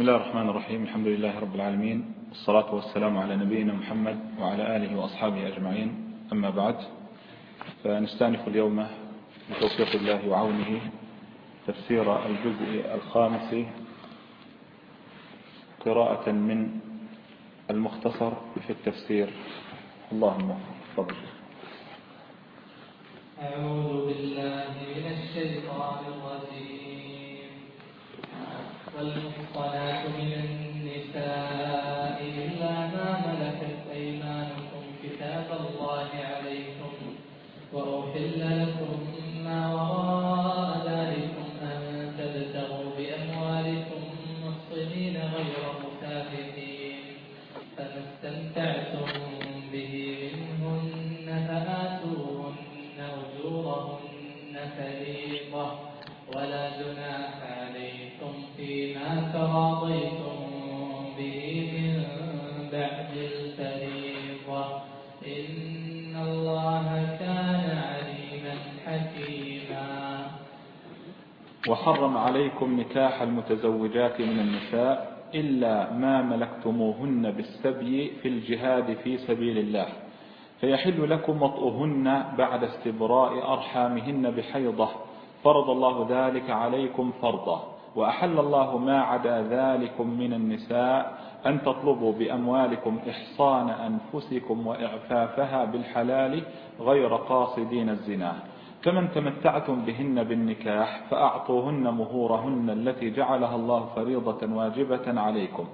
بسم الله الرحمن الرحيم الحمد لله رب العالمين والصلاة والسلام على نبينا محمد وعلى آله وأصحابه أجمعين أما بعد فنستانف اليوم بتوفيق الله وعونه تفسير الجزء الخامس قراءة من المختصر في التفسير اللهم فضل أعوذ بالله من الشيطان الرجيم والمحصنات من النساء. وحرم عليكم نكاح المتزوجات من النساء إلا ما ملكتموهن بالسبي في الجهاد في سبيل الله. فيحل لكم وطئهن بعد استبراء أرحامهن بحيضة. فرض الله ذلك عليكم فرضا. وأحل الله ما عدا ذلكم من النساء أن تطلبوا بأموالكم إحصان أنفسكم وإعفافها بالحلال غير قاصدين الزنا. فمن تمتعتم بهن بالنكاح فأعطوهن مهورهن التي جعلها الله فريضة واجبة عليكم.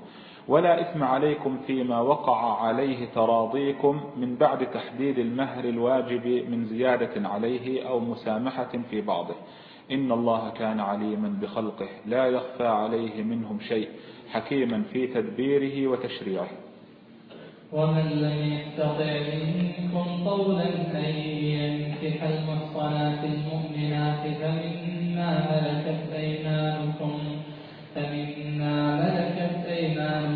ولا إثم عليكم فيما وقع عليه تراضيكم من بعد تحديد المهر الواجب من زيادة عليه أو مسامحة في بعضه. إن الله كان عليما بخلقه لا يخفى عليه منهم شيء حكيما في تدبيره وتشريعه. ومن لم يستطع منكم قولا أن ينكح المحصنات المؤمنات فمما ملكت أيمانكم فمما ملكت أيمانكم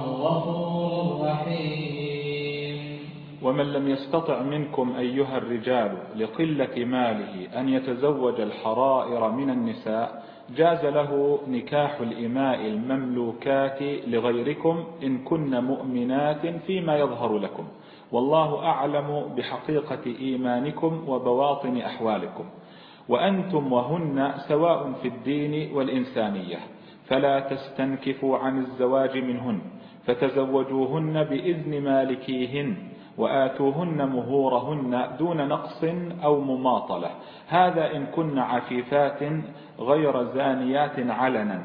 ومن لم يستطع منكم أيها الرجال لقلة ماله أن يتزوج الحرائر من النساء جاز له نكاح الإماء المملوكات لغيركم إن كن مؤمنات فيما يظهر لكم. والله أعلم بحقيقة إيمانكم وبواطن أحوالكم. وأنتم وهن سواء في الدين والإنسانية فلا تستنكفوا عن الزواج منهن فتزوجوهن بإذن مالكيهن. وآتوهن مهورهن دون نقص أو مماطلة. هذا إن كن عفيفات غير زانيات علنا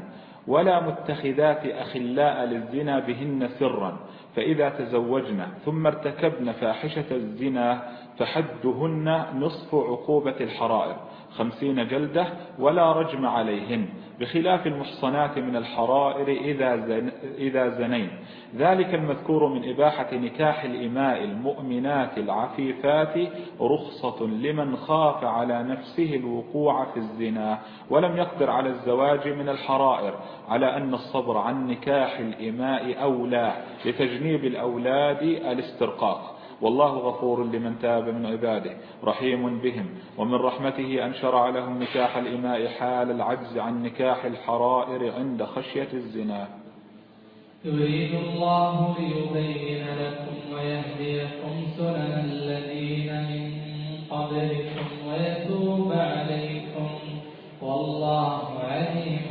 ولا متخذات أخلاء للزنا بهن سرا. فإذا تزوجن ثم ارتكبن فاحشة الزنا فحدهن نصف عقوبة الحرائر خمسين جلدة ولا رجم عليهن. بخلاف المحصنات من الحرائر إذا, إذا زنين. ذلك المذكور من إباحة نكاح الإماء المؤمنات العفيفات رخصة لمن خاف على نفسه الوقوع في الزنا ولم يقدر على الزواج من الحرائر على أن الصبر عن نكاح الإماء أولى لتجنيب الأولاد الاسترقاق. والله غفور لمن تاب من عباده رحيم بهم ومن رحمته أن شرع لهم نكاح الإماء حال العجز عن نكاح الحرائر عند خشية الزنا. يريد الله ليبين لكم ويهديكم سنن الذين من قبلكم ويتوب عليكم. والله عليم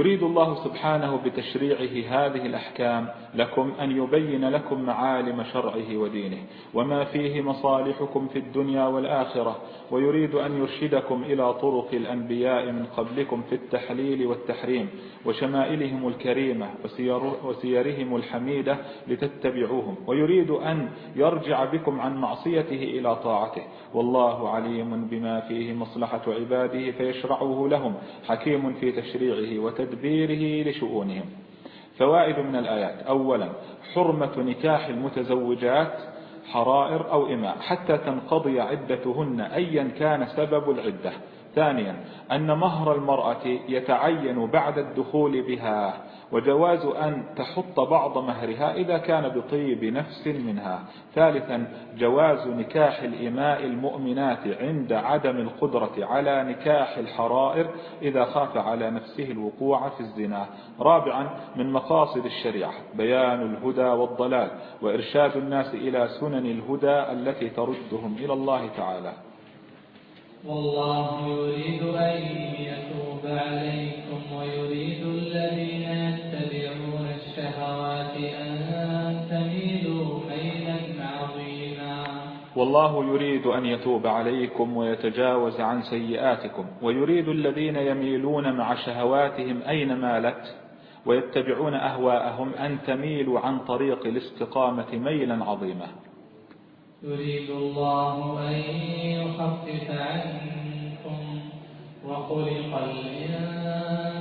يريد الله سبحانه بتشريعه هذه الأحكام لكم أن يبين لكم معالم شرعه ودينه وما فيه مصالحكم في الدنيا والآخرة ويريد أن يرشدكم إلى طرق الأنبياء من قبلكم في التحليل والتحريم وشمائلهم الكريمة وسيرهم الحميدة لتتبعوهم ويريد أن يرجع بكم عن معصيته إلى طاعته والله عليم بما فيه مصلحة عباده فيشرعه لهم حكيم في تشريعه وتدبيره لشؤونهم. فوائد من الآيات. أولا حرمة نكاح المتزوجات حرائر أو إماء حتى تنقضي عدتهن أيا كان سبب العدة. ثانيا أن مهر المرأة يتعين بعد الدخول بها. وجواز أن تحط بعض مهرها إذا كان بطيب نفس منها. ثالثا جواز نكاح الإماء المؤمنات عند عدم القدرة على نكاح الحرائر إذا خاف على نفسه الوقوع في الزنا. رابعا من مقاصد الشريعة بيان الهدى والضلال وإرشاد الناس إلى سنن الهدى التي تردهم إلى الله تعالى. والله يريد أن يتوب عليكم ويريد الذين والله يريد أن يتوب عليكم ويتجاوز عن سيئاتكم ويريد الذين يميلون مع شهواتهم أين مالت ويتبعون أهواءهم أن تميلوا عن طريق الاستقامة ميلا عظيما. يريد الله أن يخفف عنكم وخلق الإنسان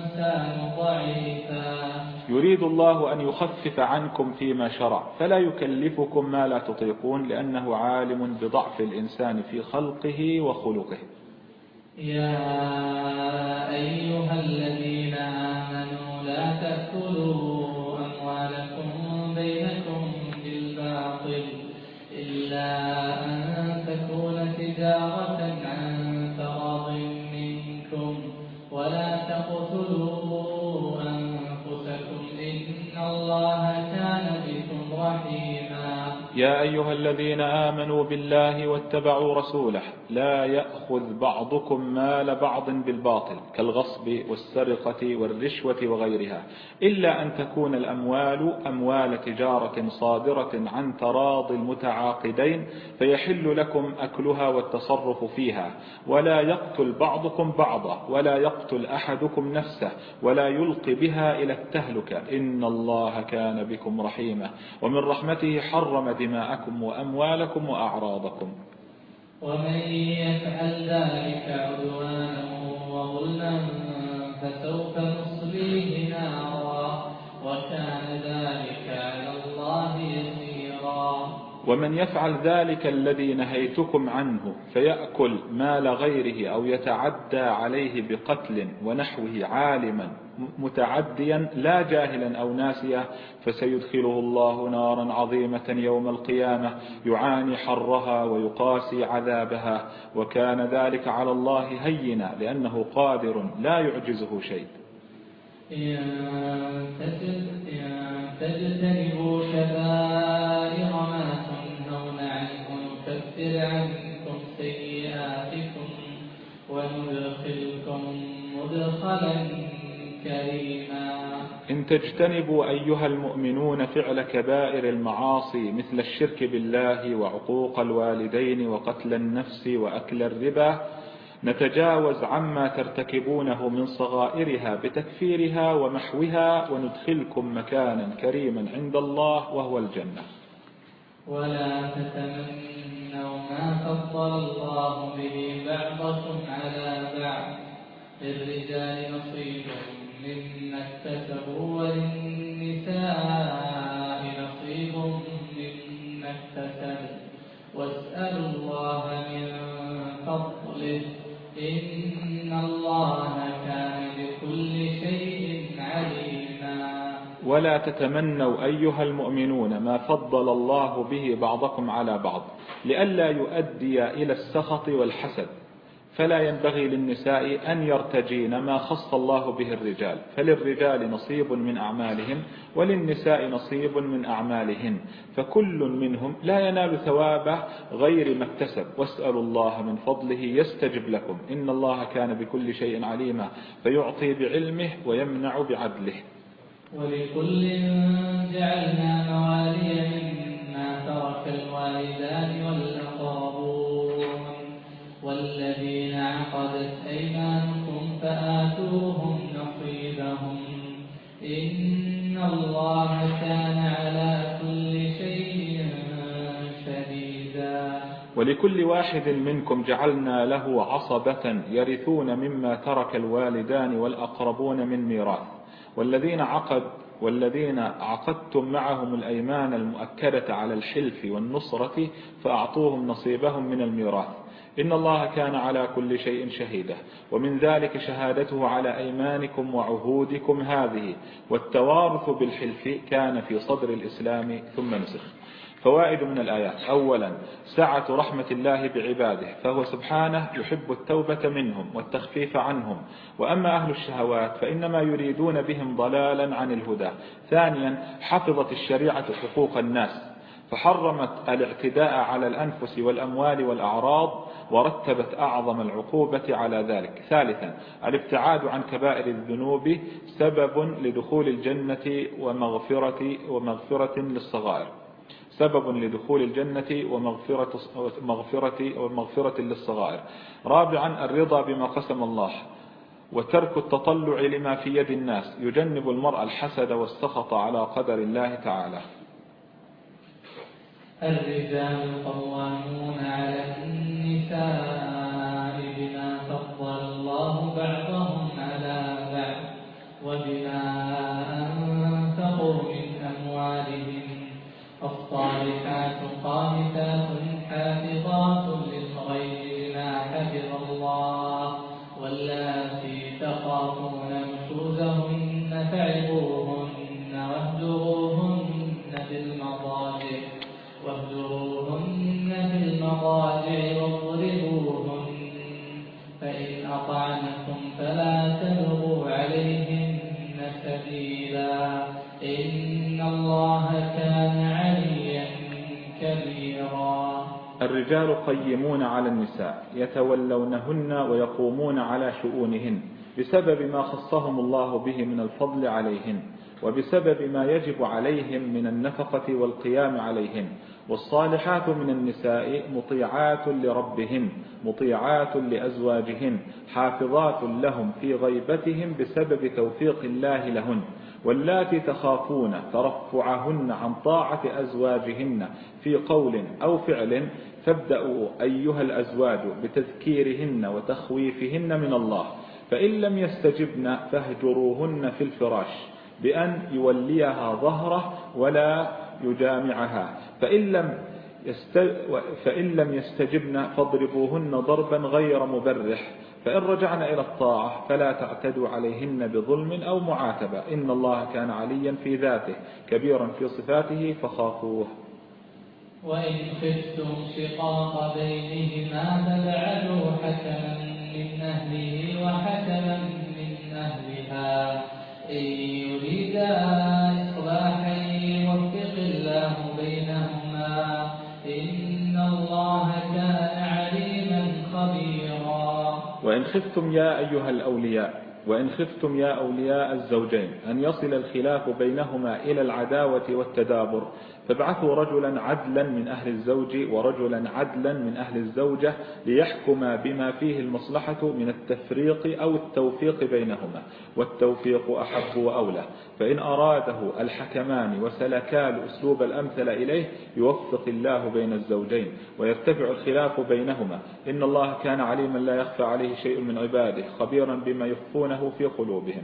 ضعيفا. يريد الله أن يخفف عنكم فيما شرع فلا يكلفكم ما لا تطيقون لأنه عالم بضعف الإنسان في خلقه وخلقه. يا أيها الذين آمنوا لا تأكلوا أموالكم بينكم بالباطل إلا أن تكون تجارة يا أيها الذين آمنوا بالله واتبعوا رسوله لا يأخذ بعضكم مال بعض بالباطل كالغصب والسرقة والرشوة وغيرها إلا أن تكون الأموال أموال تجارة صادرة عن تراض المتعاقدين فيحل لكم أكلها والتصرف فيها ولا يقتل بعضكم بعضا ولا يقتل أحدكم نفسه ولا يلقي بها إلى التهلكة. إن الله كان بكم رحيما. ومن رحمته حرم دماءكم وأموالكم وأعراضكم. ومن يفعل ذلك عدوانا وظلما فسوف نصليه نارا. وكان ذلك ومن يفعل ذلك الذي نهيتكم عنه فيأكل مال غيره أو يتعدى عليه بقتل ونحوه عالما متعديا لا جاهلا أو ناسيا فسيدخله الله نارا عظيمة يوم القيامة يعاني حرها ويقاسي عذابها وكان ذلك على الله هينا لأنه قادر لا يعجزه شيء. إن تجتنبوا عنه نكفر عنكم سيئاتكم وندخلكم مدخلا كريما. إن تجتنبوا أيها المؤمنون فعل كبائر المعاصي مثل الشرك بالله وعقوق الوالدين وقتل النفس وأكل الربا نتجاوز عما ترتكبونه من صغائرها بتكفيرها ومحوها وندخلكم مكانا كريما عند الله وهو الجنة. ولا تتمنوا ما فضل الله به بعضكم على بعض. للرجال نصيب مما اكتسبوا وللنساء ولا تتمنوا أيها المؤمنون ما فضل الله به بعضكم على بعض لئلا يؤدي إلى السخط والحسد. فلا ينبغي للنساء أن يرتجين ما خص الله به الرجال فللرجال نصيب من أعمالهم وللنساء نصيب من أعمالهن فكل منهم لا ينال ثوابه غير ما اكتسب. واسألوا الله من فضله يستجب لكم. إن الله كان بكل شيء عليما فيعطي بعلمه ويمنع بعدله. ولكل جعلنا موالي مما ترك الوالدان والأقربون والذين عقدت أيمانكم فآتوهم نصيبهم. إن الله كان على كل شيء شهيدا. ولكل واحد منكم جعلنا له عصبة يرثون مما ترك الوالدان والأقربون من ميراث. والذين عقد والذين عقدتم معهم الأيمان المؤكدة على الحلف والنصرة فأعطوهم نصيبهم من الميراث. إن الله كان على كل شيء شهيدا. ومن ذلك شهادته على أيمانكم وعهودكم هذه. والتوارث بالحلف كان في صدر الإسلام ثم نسخ. فوائد من الآيات. أولا سعة رحمة الله بعباده فهو سبحانه يحب التوبة منهم والتخفيف عنهم. وأما أهل الشهوات فإنما يريدون بهم ضلالا عن الهدى. ثانيا حفظت الشريعة حقوق الناس فحرمت الاعتداء على الأنفس والأموال والأعراض ورتبت أعظم العقوبة على ذلك. ثالثا الابتعاد عن كبائر الذنوب سبب لدخول الجنة ومغفرة, ومغفرة للصغائر. سبب لدخول الجنة ومغفرة, مغفرة ومغفرة للصغائر. رابعا الرضا بما قسم الله وترك التطلع لما في يد الناس. يجنب المرء الحسد والسخط على قدر الله تعالى. الرجال قوامون على النساء. الرجال قيمون على النساء يتولونهن ويقومون على شؤونهن بسبب ما خصهم الله به من الفضل عليهن وبسبب ما يجب عليهم من النفقة والقيام عليهن والصالحات من النساء مطيعات لربهن مطيعات لأزواجهن حافظات لهم في غيبتهم بسبب توفيق الله لهن واللاتي تخافون ترفعهن عن طاعة أزواجهن في قول أو فعل فابدأوا أيها الأزواج بتذكيرهن وتخويفهن من الله فإن لم يستجبن فاهجروهن في الفراش بأن يوليها ظهره ولا يجامعها. فإن لم فإن لم يستجبن فاضربوهن ضربا غير مبرح فإن رجعن إلى الطاعة فلا تعتدوا عليهن بظلم أو معاتبة. إن الله كان عليا في ذاته كبيرا في صفاته فخافوه. وإن خفتم شقاق بينهما فابعدوا حكما من أهله وحكما من أهلها. إن يريدا إصلاحا يوفق الله بينهما. إن الله كان عليما خبيرا. وإن خفتم يا أيها الأولياء وإن خفتم يا أولياء الزوجين أن يصل الخلاف بينهما إلى العداوة والتدابر. فابعثوا رجلا عدلا من أهل الزوج ورجلا عدلا من أهل الزوجة ليحكما بما فيه المصلحة من التفريق أو التوفيق بينهما والتوفيق أحب وأولى. فإن أراده الحكمان وسلكا الأسلوب الأمثل إليه يوفق الله بين الزوجين ويرتفع الخلاف بينهما. إن الله كان عليما لا يخفى عليه شيء من عباده خبيرا بما يخفونه في قلوبهم.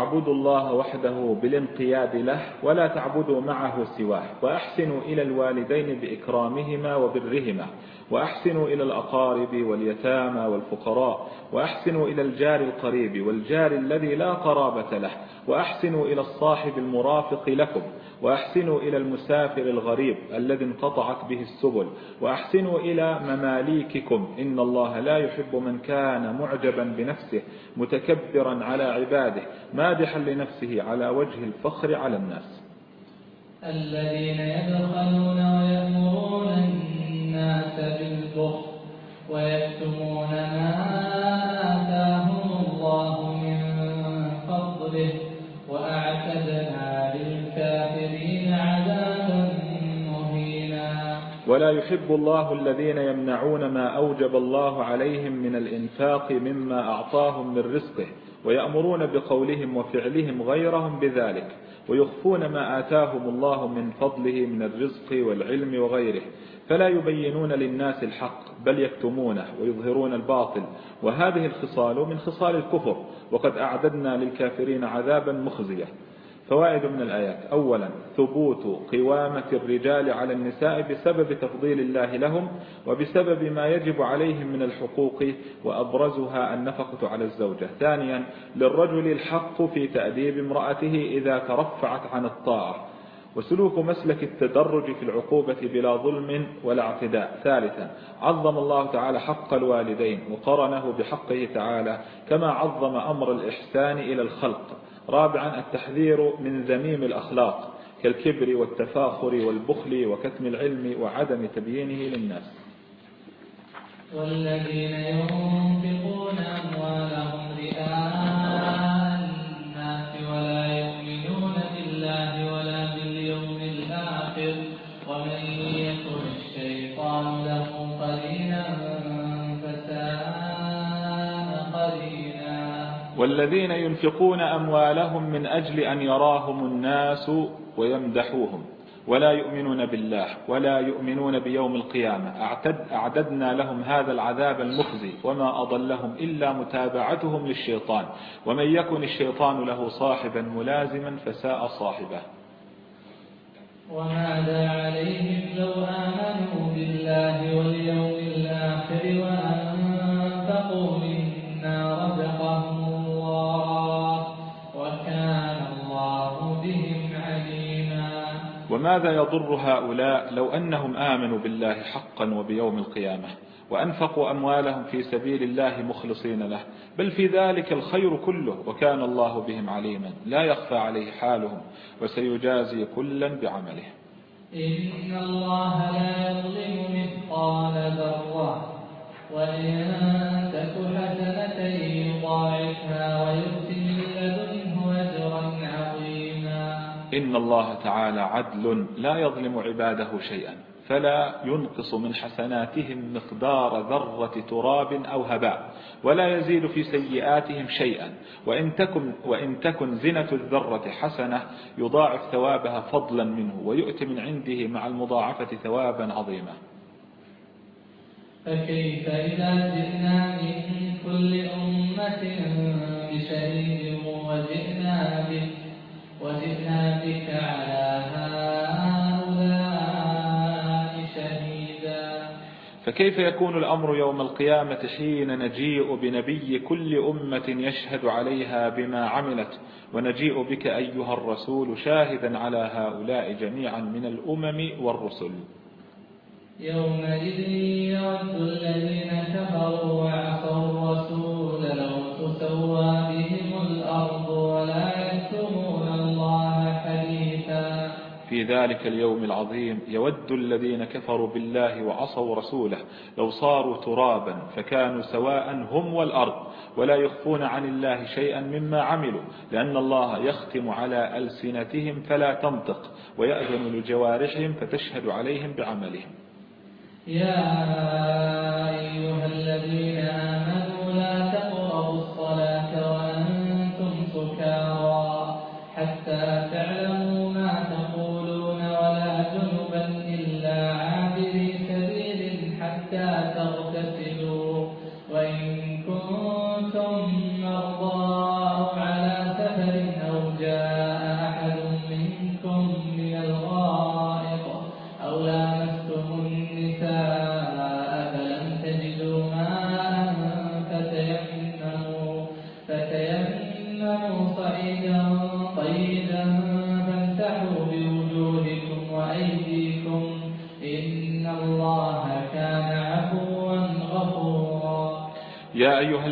واعبدوا الله وحده بالانقياد له ولا تعبدوا معه سواه. وأحسنوا إلى الوالدين بإكرامهما وبرهما. وأحسنوا إلى الأقارب واليتامى والفقراء. وأحسنوا إلى الجار القريب والجار الذي لا قرابة له. وأحسنوا إلى الصاحب المرافق لكم. وأحسنوا إلى المسافر الغريب الذي انقطعت به السبل وأحسنوا إلى مماليككم. إن الله لا يحب من كان معجبا بنفسه متكبرا على عباده مادحا لنفسه على وجه الفخر على الناس. الذين يبخلون ويأمرون الناس بالبخل ويكتمون ما ولا يحب الله الذين يمنعون ما أوجب الله عليهم من الإنفاق مما أعطاهم من رزقه ويأمرون بقولهم وفعلهم غيرهم بذلك ويخفون ما آتاهم الله من فضله من الرزق والعلم وغيره. فلا يبينون للناس الحق بل يكتمونه ويظهرون الباطل. وهذه الخصال من خصال الكفر وقد أعددنا للكافرين عذابا مخزيا فوائد من الآيات. أولا ثبوت قوامة الرجال على النساء بسبب تفضيل الله لهم وبسبب ما يجب عليهم من الحقوق وأبرزها النفقة على الزوجة. ثانيا للرجل الحق في تأديب امرأته إذا ترفعت عن الطاعة. وسلوك مسلك التدرج في العقوبة بلا ظلم ولا اعتداء. ثالثا عظم الله تعالى حق الوالدين وقرنه بحقه تعالى كما عظم أمر الإحسان إلى الخلق. رابعا التحذير من ذميم الأخلاق كالكبر والتفاخر والبخل وكتم العلم وعدم تبيينه للناس. والذين ينفقون أموالهم رئاء والذين ينفقون أموالهم من أجل أن يراهم الناس ويمدحوهم. ولا يؤمنون بالله ولا يؤمنون بيوم القيامة. أعتد أعددنا لهم هذا العذاب المخزي. وما أضلهم إلا متابعتهم للشيطان. ومن يكن الشيطان له صاحبا ملازما فساء صاحبه. وماذا عليهم لو آمنوا بالله واليوم الآخر وأنفقوا وماذا يضر هؤلاء لو أنهم آمنوا بالله حقا وبيوم القيامة وأنفقوا أموالهم في سبيل الله مخلصين له؟ بل في ذلك الخير كله وكان الله بهم عليما. لا يخفى عليه حالهم وسيجازي كلا بعمله. إن الله لا يظلم مثقال ذرة وإن تك حسنة يضاعفها ويؤت من لدنه إن الله تعالى عدل لا يظلم عباده شيئا فلا ينقص من حسناتهم مقدار ذرة تراب أو هباء ولا يزيد في سيئاتهم شيئا. وإن تكن, وإن تكن زنة الذرة حسنة يضاعف ثوابها فضلا منه ويؤتي من عنده مع المضاعفة ثوابا عظيما. فكيف إذا جئنا من كل أمة بشهيد وجئنا بك وجئنا بك على هؤلاء شهيدا. فكيف يكون الأمر يوم القيامة حين نجيء بنبي كل أمة يشهد عليها بما عملت؟ ونجيء بك أيها الرسول شاهدا على هؤلاء جميعا من الأمم والرسل. يومئذ يود الذين كفروا وعصوا الرسول لو تسوى بهم الأرض ولا يكتمون في ذلك اليوم العظيم يود الذين كفروا بالله وعصوا رسوله لو صاروا ترابا فكانوا سواء هم والأرض ولا يخفون عن الله شيئا مما عملوا لأن الله يختم على ألسنتهم فلا تنطق ويأذن لجوارحهم فتشهد عليهم بعملهم. يا أيها الذين آمنوا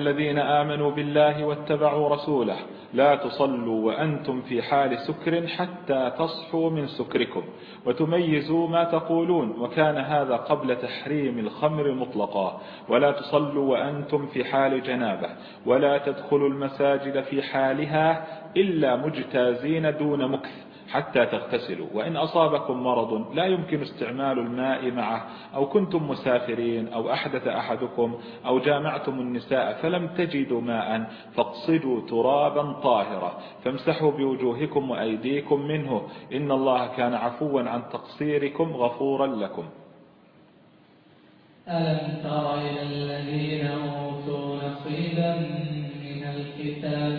الذين آمنوا بالله واتبعوا رسوله. لا تصلوا وأنتم في حال سكر حتى تصحوا من سكركم وتميزوا ما تقولون. وكان هذا قبل تحريم الخمر مطلقا. ولا تصلوا وأنتم في حال جنابة. ولا تدخلوا المساجد في حالها إلا مجتازين دون مكث. حتى تغتسلوا. وإن أصابكم مرض لا يمكن استعمال الماء معه أو كنتم مسافرين أو أحدث أحدكم أو جامعتم النساء فلم تجدوا ماء فاقصدوا ترابا طاهرا فامسحوا بوجوهكم وأيديكم منه. إن الله كان عفوا عن تقصيركم غفورا لكم. ألم تر إلى الذين أوتوا نصيبا من الكتاب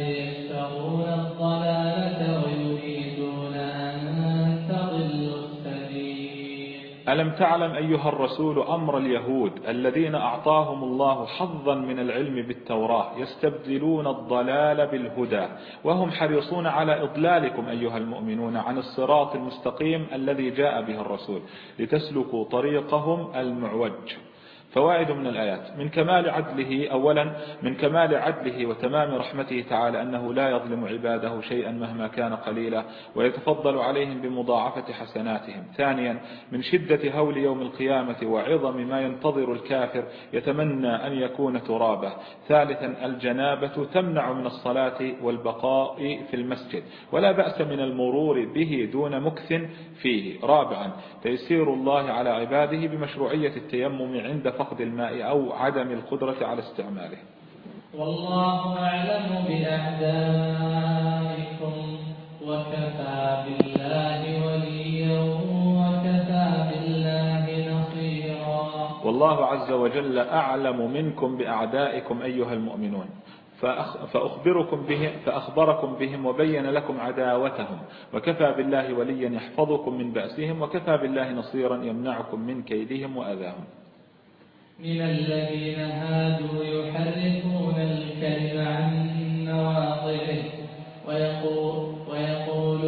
ألم تعلم أيها الرسول أمر اليهود الذين أعطاهم الله حظا من العلم بالتوراة يستبدلون الضلال بالهدى وهم حريصون على إضلالكم أيها المؤمنون عن الصراط المستقيم الذي جاء به الرسول لتسلكوا طريقهم المعوج. فوائد من الآيات. من كمال عدله أولا من كمال عدله وتمام رحمته تعالى أنه لا يظلم عباده شيئا مهما كان قليلا ويتفضل عليهم بمضاعفة حسناتهم. ثانيا من شدة هول يوم القيامة وعظم ما ينتظر الكافر يتمنى أن يكون ترابه. ثالثا الجنابة تمنع من الصلاة والبقاء في المسجد ولا بأس من المرور به دون مكث فيه. رابعا تيسير الله على عباده بمشروعية التيمم عند فقد الماء أو عدم القدرة على استعماله. والله أعلم بأعدائكم وكفى بالله وليا وكفى بالله نصيرا. والله عز وجل أعلم منكم بأعدائكم أيها المؤمنون. فأخبركم بهم فأخبركم بهم وبين لكم عداوتهم. وكفى بالله وليا يحفظكم من بأسهم وكفى بالله نصيرا يمنعكم من كيدهم وأذاهم. من الذين هادوا يحرفون الكلم عن مواضعه ويقول ويقولون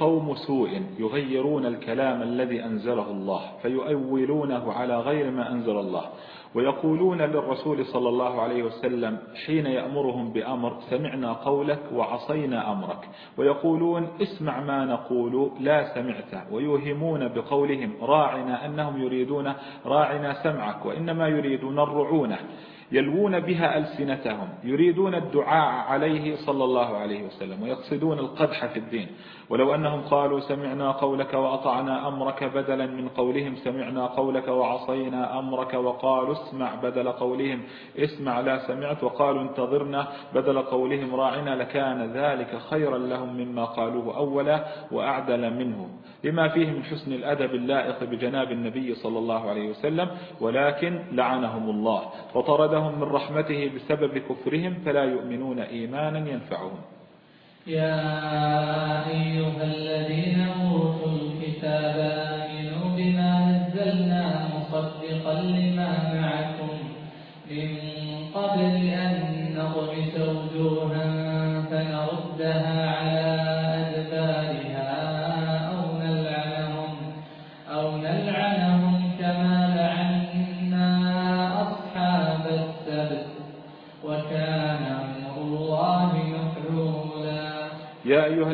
قوم سوء يغيرون الكلام الذي أنزله الله فيؤولونه على غير ما أنزل الله ويقولون للرسول صلى الله عليه وسلم حين يأمرهم بأمر سمعنا قولك وعصينا أمرك ويقولون اسمع ما نقول لا سمعت ويوهمون بقولهم راعنا أنهم يريدون راعنا سمعك وإنما يريدون الرعونة. يلوون بها ألسنتهم يريدون الدعاء عليه صلى الله عليه وسلم ويقصدون القدح في الدين. ولو أنهم قالوا سمعنا قولك وأطعنا أمرك بدلا من قولهم سمعنا قولك وعصينا أمرك وقالوا اسمع بدل قولهم اسمع لا سمعت وقالوا انتظرنا بدل قولهم راعنا لكان ذلك خيرا لهم مما قالوه أولا وأعدل منه. لما فيه من حسن الأدب اللائق بجناب النبي صلى الله عليه وسلم ولكن لعنهم الله وطردهم من رحمته بسبب كفرهم فلا يؤمنون إيمانا ينفعهم. يا أيها الذين أوتوا الكتاب آمنوا بما نزلنا مصدقا لما معكم من قبل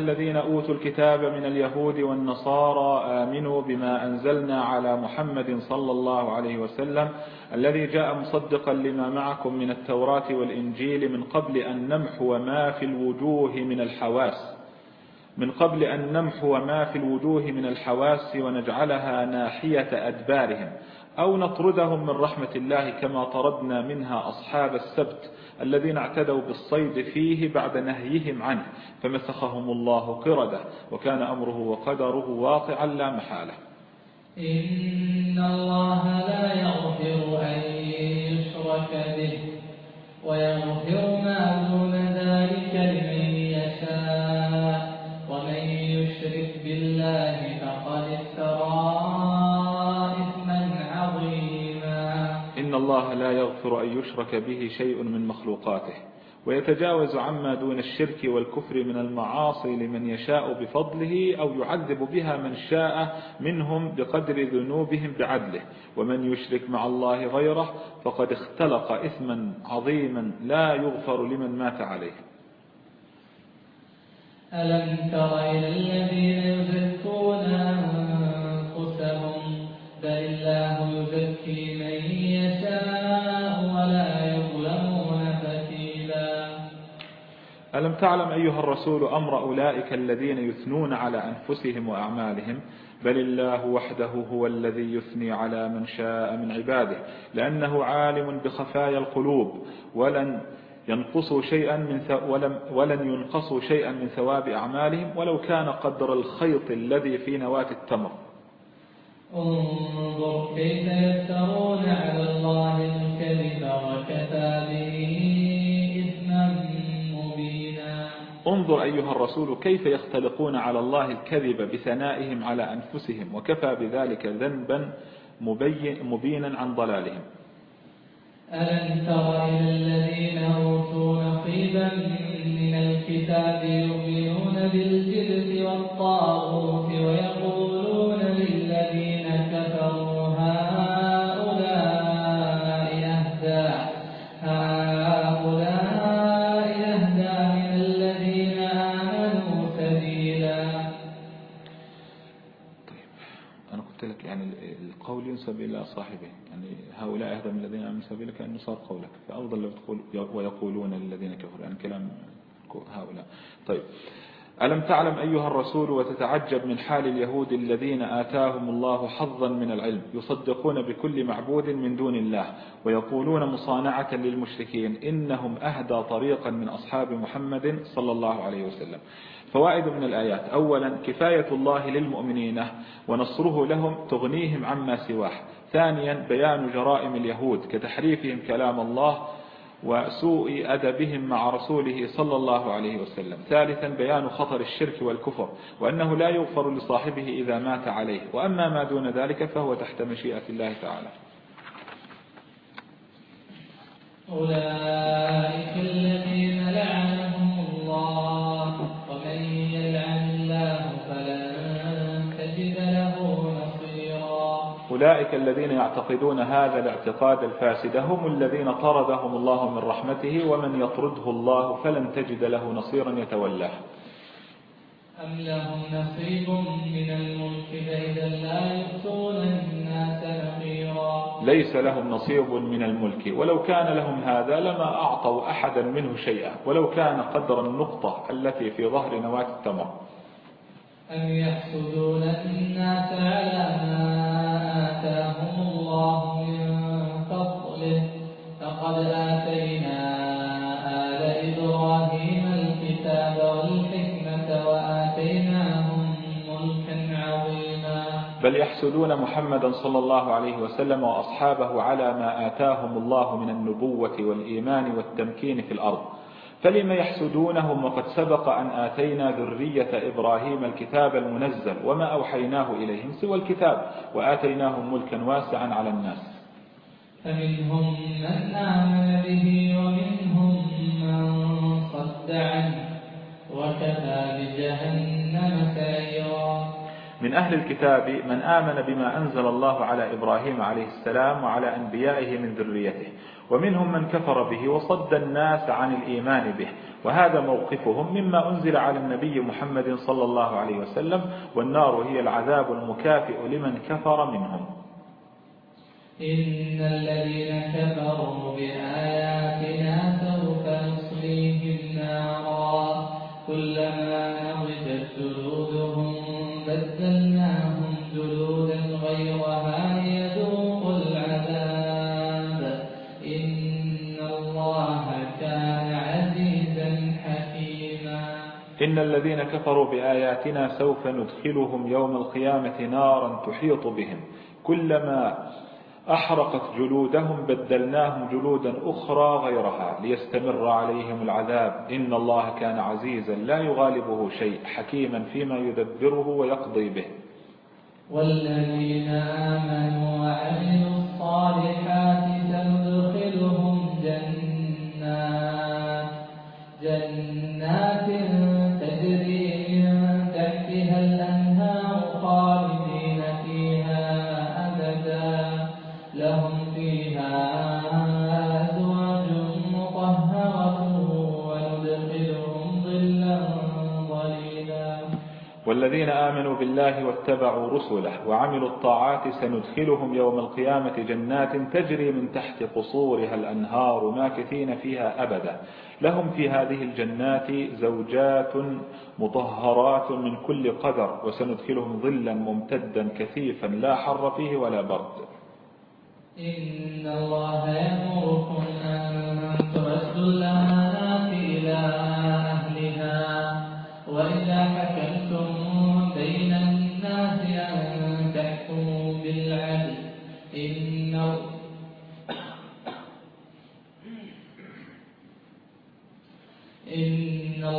الذين أوتوا الكتاب من اليهود والنصارى آمنوا بما أنزلنا على محمد صلى الله عليه وسلم الذي جاء مصدقا لما معكم من التوراة والإنجيل من قبل أن نمحو ما في الوجوه من الحواس. من قبل أن نمحو ما في الوجوه من الحواس ونجعلها ناحية أدبارهم أو نطردهم من رحمة الله كما طردنا منها أصحاب السبت الذين اعتدوا بالصيد فيه بعد نهيهم عنه فمسخهم الله قردة وكان أمره وقدره واقعا لا محالة. إن الله لا يغفر أن يشرك به ويغفر ما دون لا يغفر أن يشرك به شيء من مخلوقاته. ويتجاوز عما دون الشرك والكفر من المعاصي لمن يشاء بفضله أو يعذب بها من شاء منهم بقدر ذنوبهم بعدله. ومن يشرك مع الله غيره فقد اختلق إثما عظيما لا يغفر لمن مات عليه. ألم تر إلى الذين يزكون أنفسهم بل الله يزكي ألم تعلم أيها الرسول أمر أولئك الذين يثنون على أنفسهم وأعمالهم؟ بل الله وحده هو الذي يثني على من شاء من عباده لأنه عالم بخفايا القلوب ولن ينقصوا شيئا من ولم ولن ينقصوا شيئا من ثواب أعمالهم ولو كان قدر الخيط الذي في نواة التمر. انظر كيف يفترون على الله الكذب وكفى به. انظر أيها الرسول كيف يختلقون على الله الكذب بثنائهم على أنفسهم وكفى بذلك ذنبا مبينا عن ضلالهم. ألم تر إلى الذين أوتوا نصيبا من الكتاب يؤمنون بالجبت والطاغوت إلى صاحبه. يعني هؤلاء أهدى من الذين آمنوا سبيلا كأنه صار قولك. فأفضل لو تقول ويقولون للذين كفروا. يعني كلام هؤلاء. طيب. ألم تعلم أيها الرسول وتتعجب من حال اليهود الذين آتاهم الله حظا من العلم؟ يصدقون بكل معبود من دون الله ويقولون مصانعة للمشركين إنهم أهدى طريقا من أصحاب محمد صلى الله عليه وسلم. فوائد من الآيات أولا كفاية الله للمؤمنين ونصره لهم تغنيهم عما سواه. ثانيا بيان جرائم اليهود كتحريفهم كلام الله وسوء أدبهم مع رسوله صلى الله عليه وسلم. ثالثا بيان خطر الشرك والكفر وأنه لا يغفر لصاحبه إذا مات عليه. وأما ما دون ذلك فهو تحت مشيئة الله تعالى. أولئك الذين لعنهم الله. أولئك الذين يعتقدون هذا الاعتقاد الفاسد هم الذين طردهم الله من رحمته ومن يطرده الله فلن تجد له نصيرا يتولاه. أم لهم نصيب من الملك فإذا لا يؤتون الناس نقيرا؟ ليس لهم نصيب من الملك. ولو كان لهم هذا لما أعطوا أحدا منه شيئا. ولو كان قدر النقطة التي في ظهر نواة التمر. أم يحسدون الناس على ما آتاهم الله من فضله فقد آتينا آل إبراهيم الكتاب والحكمة وآتيناهم ملكا عظيما بل يحسدون محمدا صلى الله عليه وسلم وأصحابه على ما آتاهم الله من النبوة والإيمان والتمكين في الأرض فلم يحسدونهم وقد سبق أن آتينا ذرية إبراهيم الكتاب المنزل وما أوحيناه إليهم سوى الكتاب وآتيناهم ملكا واسعا على الناس. فمنهم من آمن به ومنهم من صد عنه وكفى بجهنم سعيرا. من أهل الكتاب من آمن بما أنزل الله على إبراهيم عليه السلام وعلى أنبيائه من ذريته. ومنهم من كفر به وصد الناس عن الإيمان به. وهذا موقفهم مما أنزل على النبي محمد صلى الله عليه وسلم والنار هي العذاب المكافئ لمن كفر منهم. إن الذين كفروا بآياتنا سوف نصليهم نارا. كلما نضجت جلودهم إن الذين كفروا بآياتنا سوف ندخلهم يوم القيامة نارا تحيط بهم. كلما أحرقت جلودهم بدلناهم جلودا أخرى غيرها ليستمر عليهم العذاب. إن الله كان عزيزا لا يغالبه شيء حكيما فيما يدبره ويقضي به. والذين آمنوا وعملوا الصالحات والذين آمنوا بالله واتبعوا رسله وعملوا الطاعات سندخلهم يوم القيامة جنات تجري من تحت قصورها الأنهار ماكثين فيها أبدا. لهم في هذه الجنات زوجات مطهرات من كل قدر وسندخلهم ظلا ممتدا كثيفا لا حر فيه ولا برد. إن الله يأمركم أن تؤدوا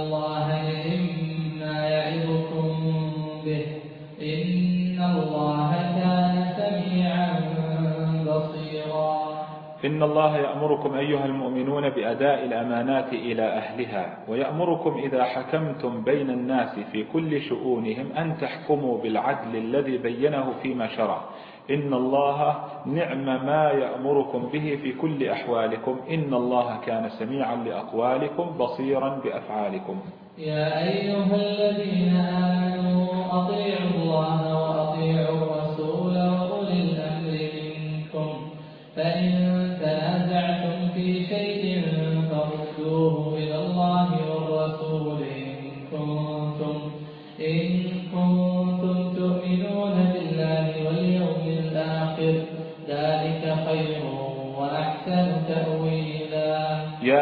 الله نعم ما يعظكم به. إن الله كان سميعا بصيرا. إن الله يأمركم أيها المؤمنون بأداء الأمانات إلى أهلها ويأمركم إذا حكمتم بين الناس في كل شؤونهم أن تحكموا بالعدل الذي بينه فيما شرع. إن الله نعم ما يأمركم به في كل أحوالكم. إن الله كان سميعا لأقوالكم بصيرا بأفعالكم. يا أيها الذين آمنوا أطيعوا الله وأطيعوا الرسول وأولي الأمر منكم. فإن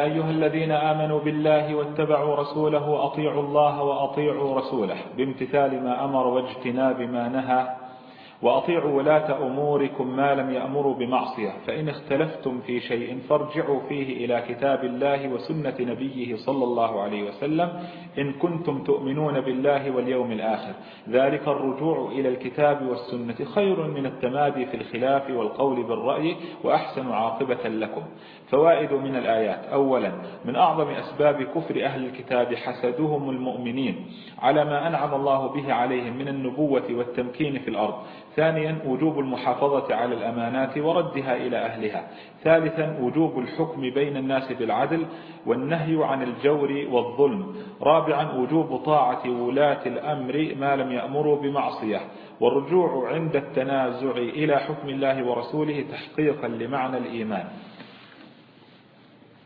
يا أيها الذين آمنوا بالله واتبعوا رسوله أطيعوا الله وأطيعوا رسوله بامتثال ما أمر واجتناب ما نهى وأطيعوا ولاة أموركم ما لم يأمروا بمعصية فإن اختلفتم في شيء فارجعوا فيه إلى كتاب الله وسنة نبيه صلى الله عليه وسلم إن كنتم تؤمنون بالله واليوم الآخر ذلك الرجوع إلى الكتاب والسنة خير من التمادي في الخلاف والقول بالرأي وأحسن عاقبة لكم فوائد من الآيات. أولا من أعظم أسباب كفر أهل الكتاب حسدهم المؤمنين على ما أنعم الله به عليهم من النبوة والتمكين في الأرض. ثانيا وجوب المحافظة على الأمانات وردها إلى أهلها. ثالثا وجوب الحكم بين الناس بالعدل والنهي عن الجور والظلم. رابعا وجوب طاعة ولاة الأمر ما لم يأمروا بمعصية. والرجوع عند التنازع إلى حكم الله ورسوله تحقيقا لمعنى الإيمان.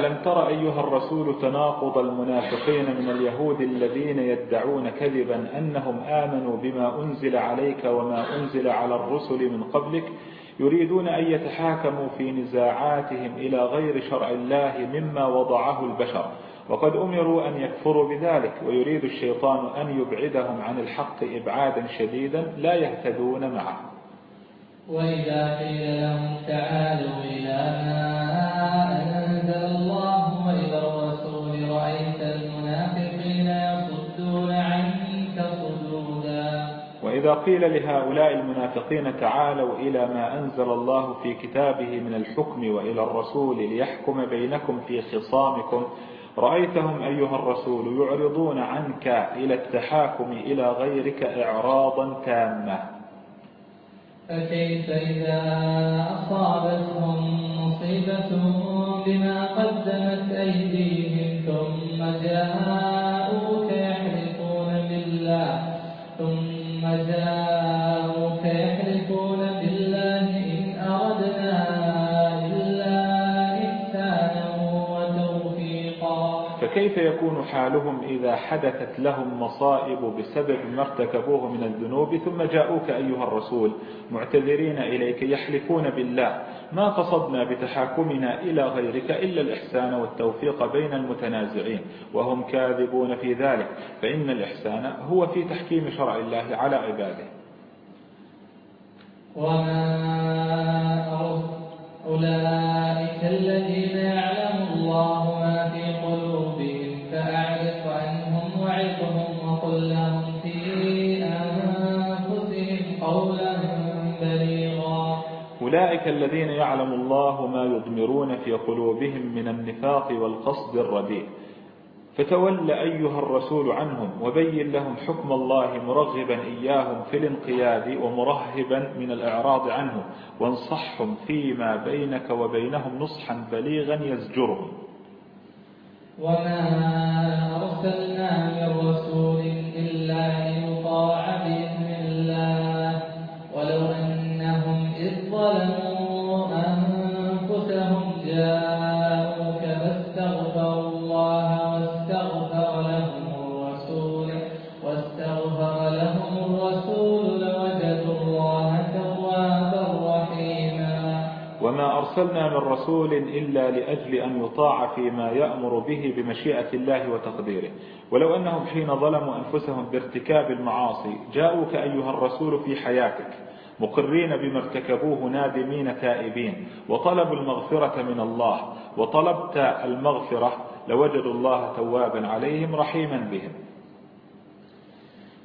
ألم تر أيها الرسول تناقض المنافقين من اليهود الذين يدعون كذبا أنهم آمنوا بما أنزل عليك وما أنزل على الرسل من قبلك يريدون أن يتحاكموا في نزاعاتهم إلى غير شرع الله مما وضعه البشر. وقد أمروا أن يكفروا بذلك ويريد الشيطان أن يبعدهم عن الحق إبعادا شديدا لا يهتدون معه. وإذا قيل لهم تعالوا إلى ما وإذا قيل لهؤلاء المنافقين تعالوا إلى ما أنزل الله في كتابه من الحكم وإلى الرسول ليحكم بينكم في خصامكم رأيتهم أيها الرسول يعرضون عنك إلى التحاكم إلى غيرك إعراضا تاما فكيف إذا أصابتهم مصيبة بما قدمت أيديهم ثم جاءوك فكيف يكون حالهم إذا حدثت لهم مصائب بسبب ما ارتكبوه من الذنوب ثم جاءوك أيها الرسول معتذرين إليك يحلفون بالله؟ ما قصدنا بتحاكمنا إلى غيرك إلا الإحسان والتوفيق بين المتنازعين وهم كاذبون في ذلك فإن الإحسان هو في تحكيم شرع الله على عباده. وما أولئك الذين يعلم الله أولئك الذين يعلم الله ما يضمرون في قلوبهم من النفاق والقصد الرديء. فتول أيها الرسول عنهم وبين لهم حكم الله مرغبا إياهم في الانقياد ومرهبا من الإعراض عنه وانصحهم فيما بينك وبينهم نصحا بليغا يزجرهم. وما أرسلنا من رسول إلا ليطاع أرسلنا من رسول إلا لأجل أن يطاع فيما يأمر به بمشيئة الله وتقديره. ولو أنهم حين ظلموا أنفسهم بارتكاب المعاصي جاءوك أيها الرسول في حياتك مقرين بما ارتكبوه نادمين تائبين. وطلبوا المغفرة من الله. وطلبت المغفرة لوجدوا الله توابا عليهم رحيما بهم.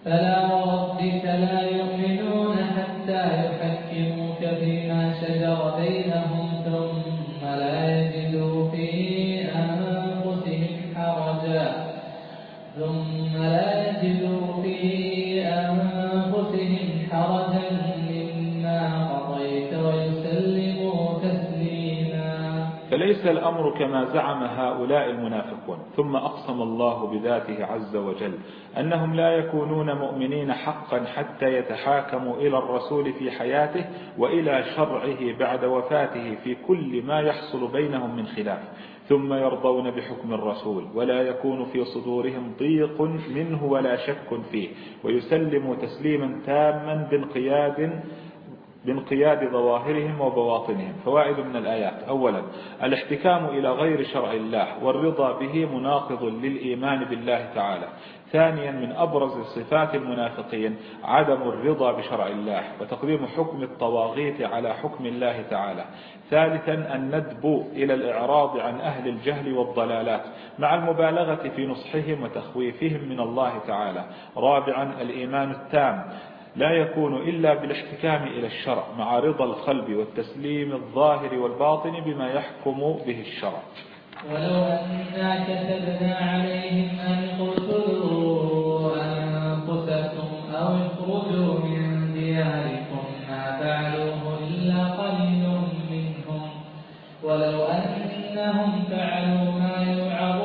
فلا وربك لا يؤمنون حتى يحكموك فيما شجر بينهم. ثم الأمر كما زعم هؤلاء المنافقون. ثم أقسم الله بذاته عز وجل أنهم لا يكونون مؤمنين حقا حتى يتحاكموا إلى الرسول في حياته وإلى شرعه بعد وفاته في كل ما يحصل بينهم من خلاف. ثم يرضون بحكم الرسول ولا يكون في صدورهم ضيق منه ولا شك فيه. ويسلموا تسليما تاما بانقياد بانقياد ظواهرهم وبواطنهم. فوائد من الآيات. أولا الاحتكام إلى غير شرع الله والرضا به مناقض للإيمان بالله تعالى. ثانيا من أبرز صفات المنافقين عدم الرضا بشرع الله وتقديم حكم الطواغيت على حكم الله تعالى. ثالثا الندب إلى الإعراض عن أهل الجهل والضلالات مع المبالغة في نصحهم وتخويفهم من الله تعالى. رابعا الإيمان التام. لا يكون إلا بالاحتكام إلى الشرع مع رضا القلب والتسليم الظاهر والباطن بما يحكم به الشرع. ولو أنا كتبنا عليهم أن اقتلوا أنفسكم أو اخرجوا من دياركم ما فعلوه إلا قليل منهم. ولو أنهم فعلوا ما يوعظون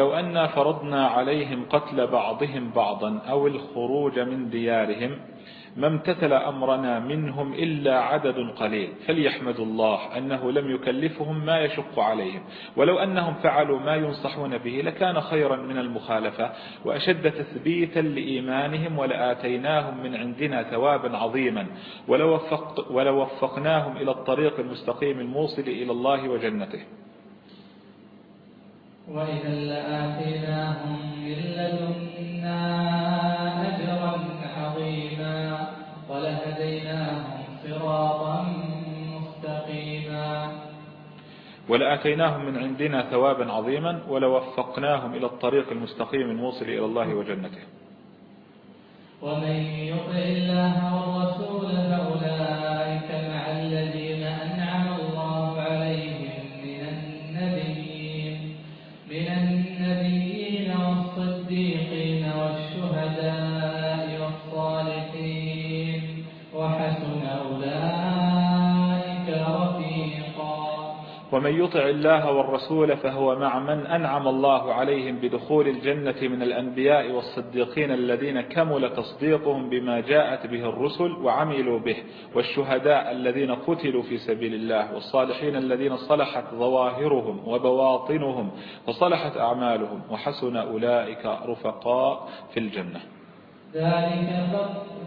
ولو أنا فرضنا عليهم قتل بعضهم بعضا أو الخروج من ديارهم ما امتثل أمرنا منهم إلا عدد قليل فليحمدوا الله أنه لم يكلفهم ما يشق عليهم ولو أنهم فعلوا ما ينصحون به لكان خيرا من المخالفة وأشد تثبيتا لإيمانهم ولآتيناهم من عندنا ثوابا عظيما ولو وفقناهم إلى الطريق المستقيم الموصل إلى الله وجنته. وإذا لآتيناهم من لدنا أجرا عظيما ولهديناهم صراطا مستقيما. ولآتيناهم من عندنا ثوابا عظيما ولوفقناهم إلى الطريق المستقيم الموصل إلى الله وجنته. ومن يطع الله والرسول فأولئك ومن يطع الله والرسول فهو مع من أنعم الله عليهم بدخول الجنة من الأنبياء والصديقين الذين كمل تصديقهم بما جاءت به الرسل وعملوا به والشهداء الذين قتلوا في سبيل الله والصالحين الذين صلحت ظواهرهم وبواطنهم وصلحت أعمالهم وحسن أولئك رفقاء في الجنة.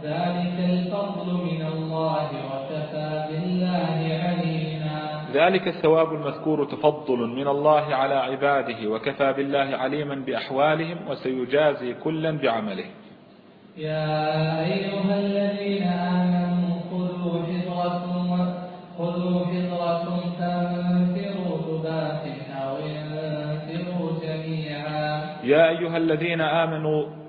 ذلك الفضل من الله وكفى بالله عليما ذلك الثواب المذكور تفضل من الله على عباده وكفى بالله عليما بأحوالهم وسيجازي كلا بعمله. يا أيها الذين آمنوا خذوا حذركم خذوا حذركم فانفروا ثبات أو انفروا جميعا. يا أيها الذين آمنوا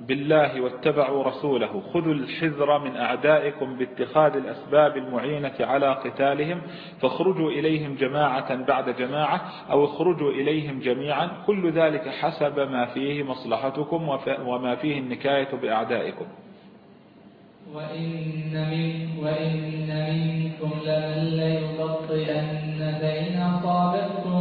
بالله واتبعوا رسوله خذوا الحذر من أعدائكم باتخاذ الأسباب المعينة على قتالهم فاخرجوا إليهم جماعة بعد جماعة أو اخرجوا إليهم جميعا كل ذلك حسب ما فيه مصلحتكم وما فيه النكاية بأعدائكم. وإن, من وإن منكم لمن ليبطئن فإن أصابتكم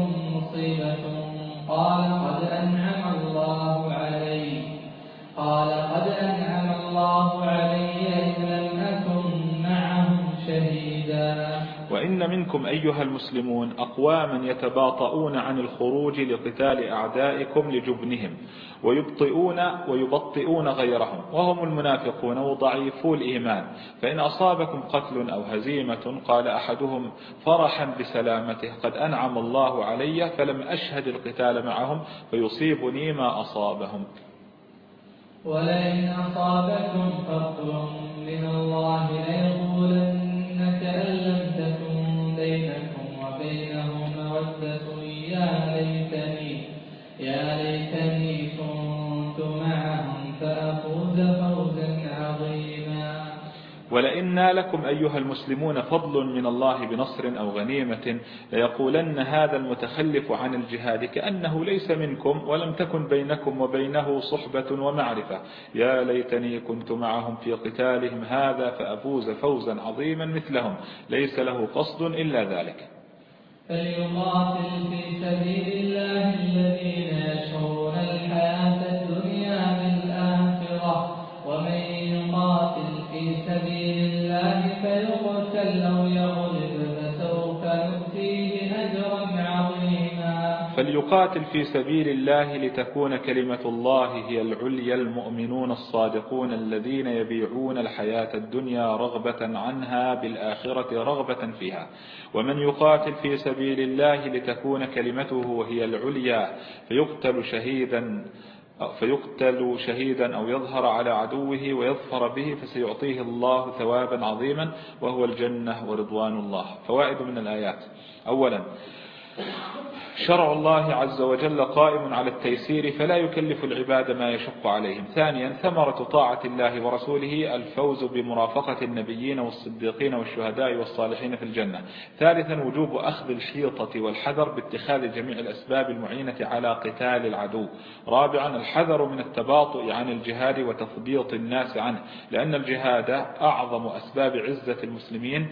منكم أيها المسلمون أقواما يتباطؤون عن الخروج لقتال أعدائكم لجبنهم ويبطئون ويبطئون غيرهم وهم المنافقون وضعيفو الإيمان فإن أصابكم قتل أو هزيمة قال أحدهم فرحا بسلامته قد أنعم الله علي فلم أشهد القتال معهم فيصيبني ما أصابهم. ولئن أصابكم فضل من الله يا ليتني يا ليتني كنت معهم فأفوز فوزا عظيما. ولئن نالكم أيها المسلمون فضل من الله بنصر أو غنيمة ليقولن هذا المتخلف عن الجهاد كأنه ليس منكم ولم تكن بينكم وبينه صحبة ومعرفة. يا ليتني كنت معهم في قتالهم هذا فأفوز فوزا عظيما مثلهم. ليس له قصد إلا ذلك. فليقاتل في سبيل الله الذين يشعرون فليقاتل في سبيل الله لتكون كلمة الله هي العليا المؤمنون الصادقون الذين يبيعون الحياة الدنيا رغبة عنها بالآخرة رغبة فيها. ومن يقاتل في سبيل الله لتكون كلمته هي العليا فيقتل شهيدا فيقتل شهيدا أو يظهر على عدوه ويظفر به فسيعطيه الله ثوابا عظيما وهو الجنة ورضوان الله. فوائد من الآيات. أولا شرع الله عز وجل قائم على التيسير فلا يكلف العباد ما يشق عليهم. ثانيا ثمرة طاعة الله ورسوله الفوز بمرافقة النبيين والصديقين والشهداء والصالحين في الجنة. ثالثا وجوب أخذ الحيطة والحذر باتخاذ جميع الأسباب المعينة على قتال العدو. رابعا الحذر من التباطؤ عن الجهاد وتثبيط الناس عنه لأن الجهاد أعظم أسباب عزة المسلمين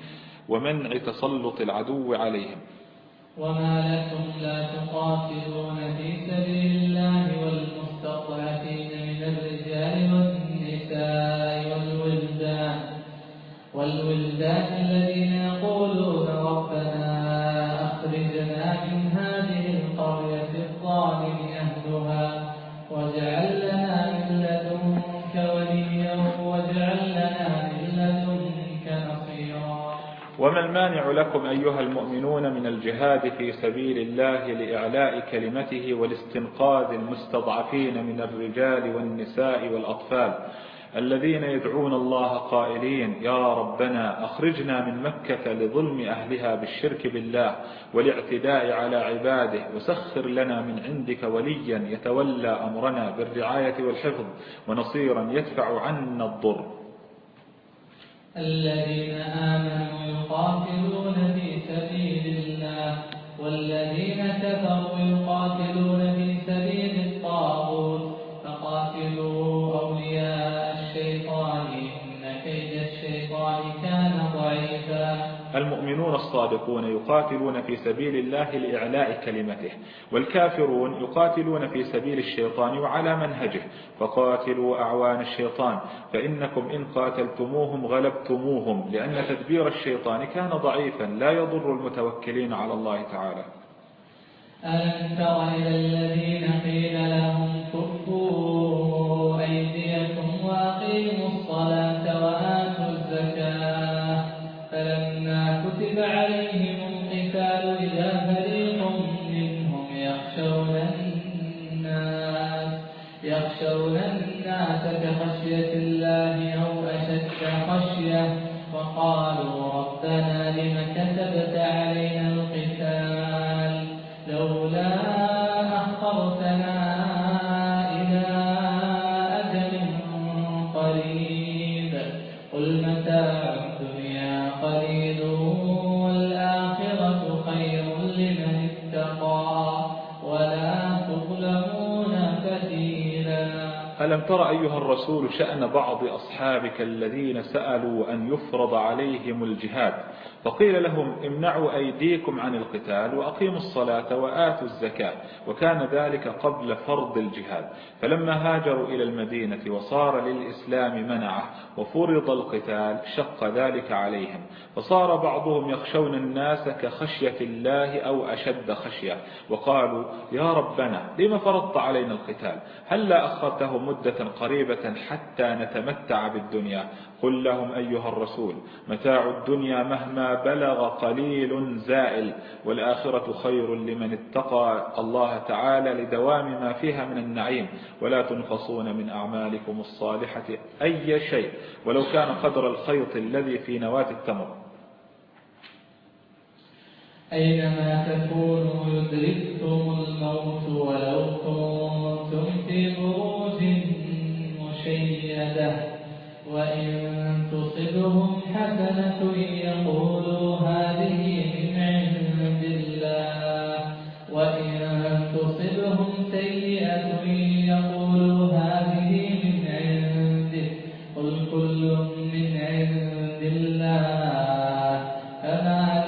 ومنع تسلط العدو عليهم. وما لكم لا تقاتلون في سبيل الله والمستضعفين من الرجال والنساء والولدان والولدان الذين يقولون ربنا وما المانع لكم أيها المؤمنون من الجهاد في سبيل الله لإعلاء كلمته والاستنقاذ المستضعفين من الرجال والنساء والأطفال الذين يدعون الله قائلين يا ربنا أخرجنا من مكة لظلم أهلها بالشرك بالله والاعتداء على عباده وسخر لنا من عندك وليا يتولى أمرنا بالرعاية والحفظ ونصيرا يدفع عنا الضر. الذين آمنوا يقاتلون في سبيل الله والذين كفروا يقاتلون في سبيل المؤمنون الصادقون يقاتلون في سبيل الله لإعلاء كلمته والكافرون يقاتلون في سبيل الشيطان وعلى منهجه فقاتلوا أعوان الشيطان فإنكم إن قاتلتموهم غلبتموهم لأن تدبير الشيطان كان ضعيفا لا يضر المتوكلين على الله تعالى. ألم تر إلى الذين قيل لهم كفوا أيديكم وأقيموا الصلاة؟ وقالوا ربنا ألم تر أيها الرسول شأن بعض أصحابك الذين سألوا أن يفرض عليهم الجهاد فقيل لهم امنعوا أيديكم عن القتال وأقيموا الصلاة وآتوا الزكاة وكان ذلك قبل فرض الجهاد فلما هاجروا إلى المدينة وصار للإسلام منعة وفرض القتال شق ذلك عليهم فصار بعضهم يخشون الناس كخشية الله أو أشد خشية وقالوا يا ربنا لما فرضت علينا القتال؟ هل لا أخرته مدة قريبة حتى نتمتع بالدنيا؟ قل لهم أيها الرسول متاع الدنيا مهما بلغ قليل زائل والآخرة خير لمن اتقى الله تعالى لدوام ما فيها من النعيم. ولا تنقصون من أعمالكم الصالحة أي شيء. ولو كان قدر الخيط الذي في نواة التمر. أينما تكونوا يدرككم الموت ولو كنتم في بروج مشيدة. وإن تصبهم حسنة يقولوا هذه من عند الله وإن تصبهم سيئة يقولوا هذه من قل كل من عند الله فما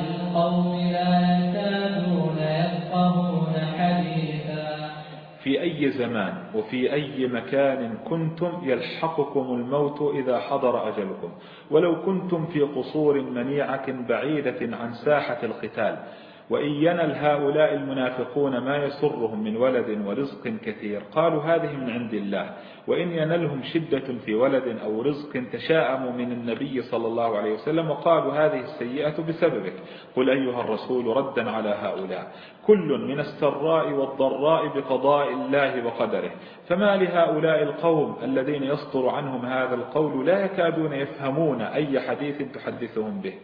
القوم لا يكادون يفقهون حديثا في أي زمان وفي أي مكان كنتم يلحقكم الموت إذا حضر أجلكم. ولو كنتم في قصور منيعة بعيدة عن ساحة القتال. وإن ينل هؤلاء المنافقون ما يسرهم من ولد ورزق كثير. قالوا هذه من عند الله. وإن ينلهم شدة في ولد أو رزق تشاءموا من النبي صلى الله عليه وسلم وقالوا هذه السيئة بسببك. قل أيها الرسول ردا على هؤلاء. كل من السراء والضراء بقضاء الله وقدره. فما لهؤلاء القوم الذين يصدر عنهم هذا القول لا يكادون يفهمون أي حديث تحدثهم به.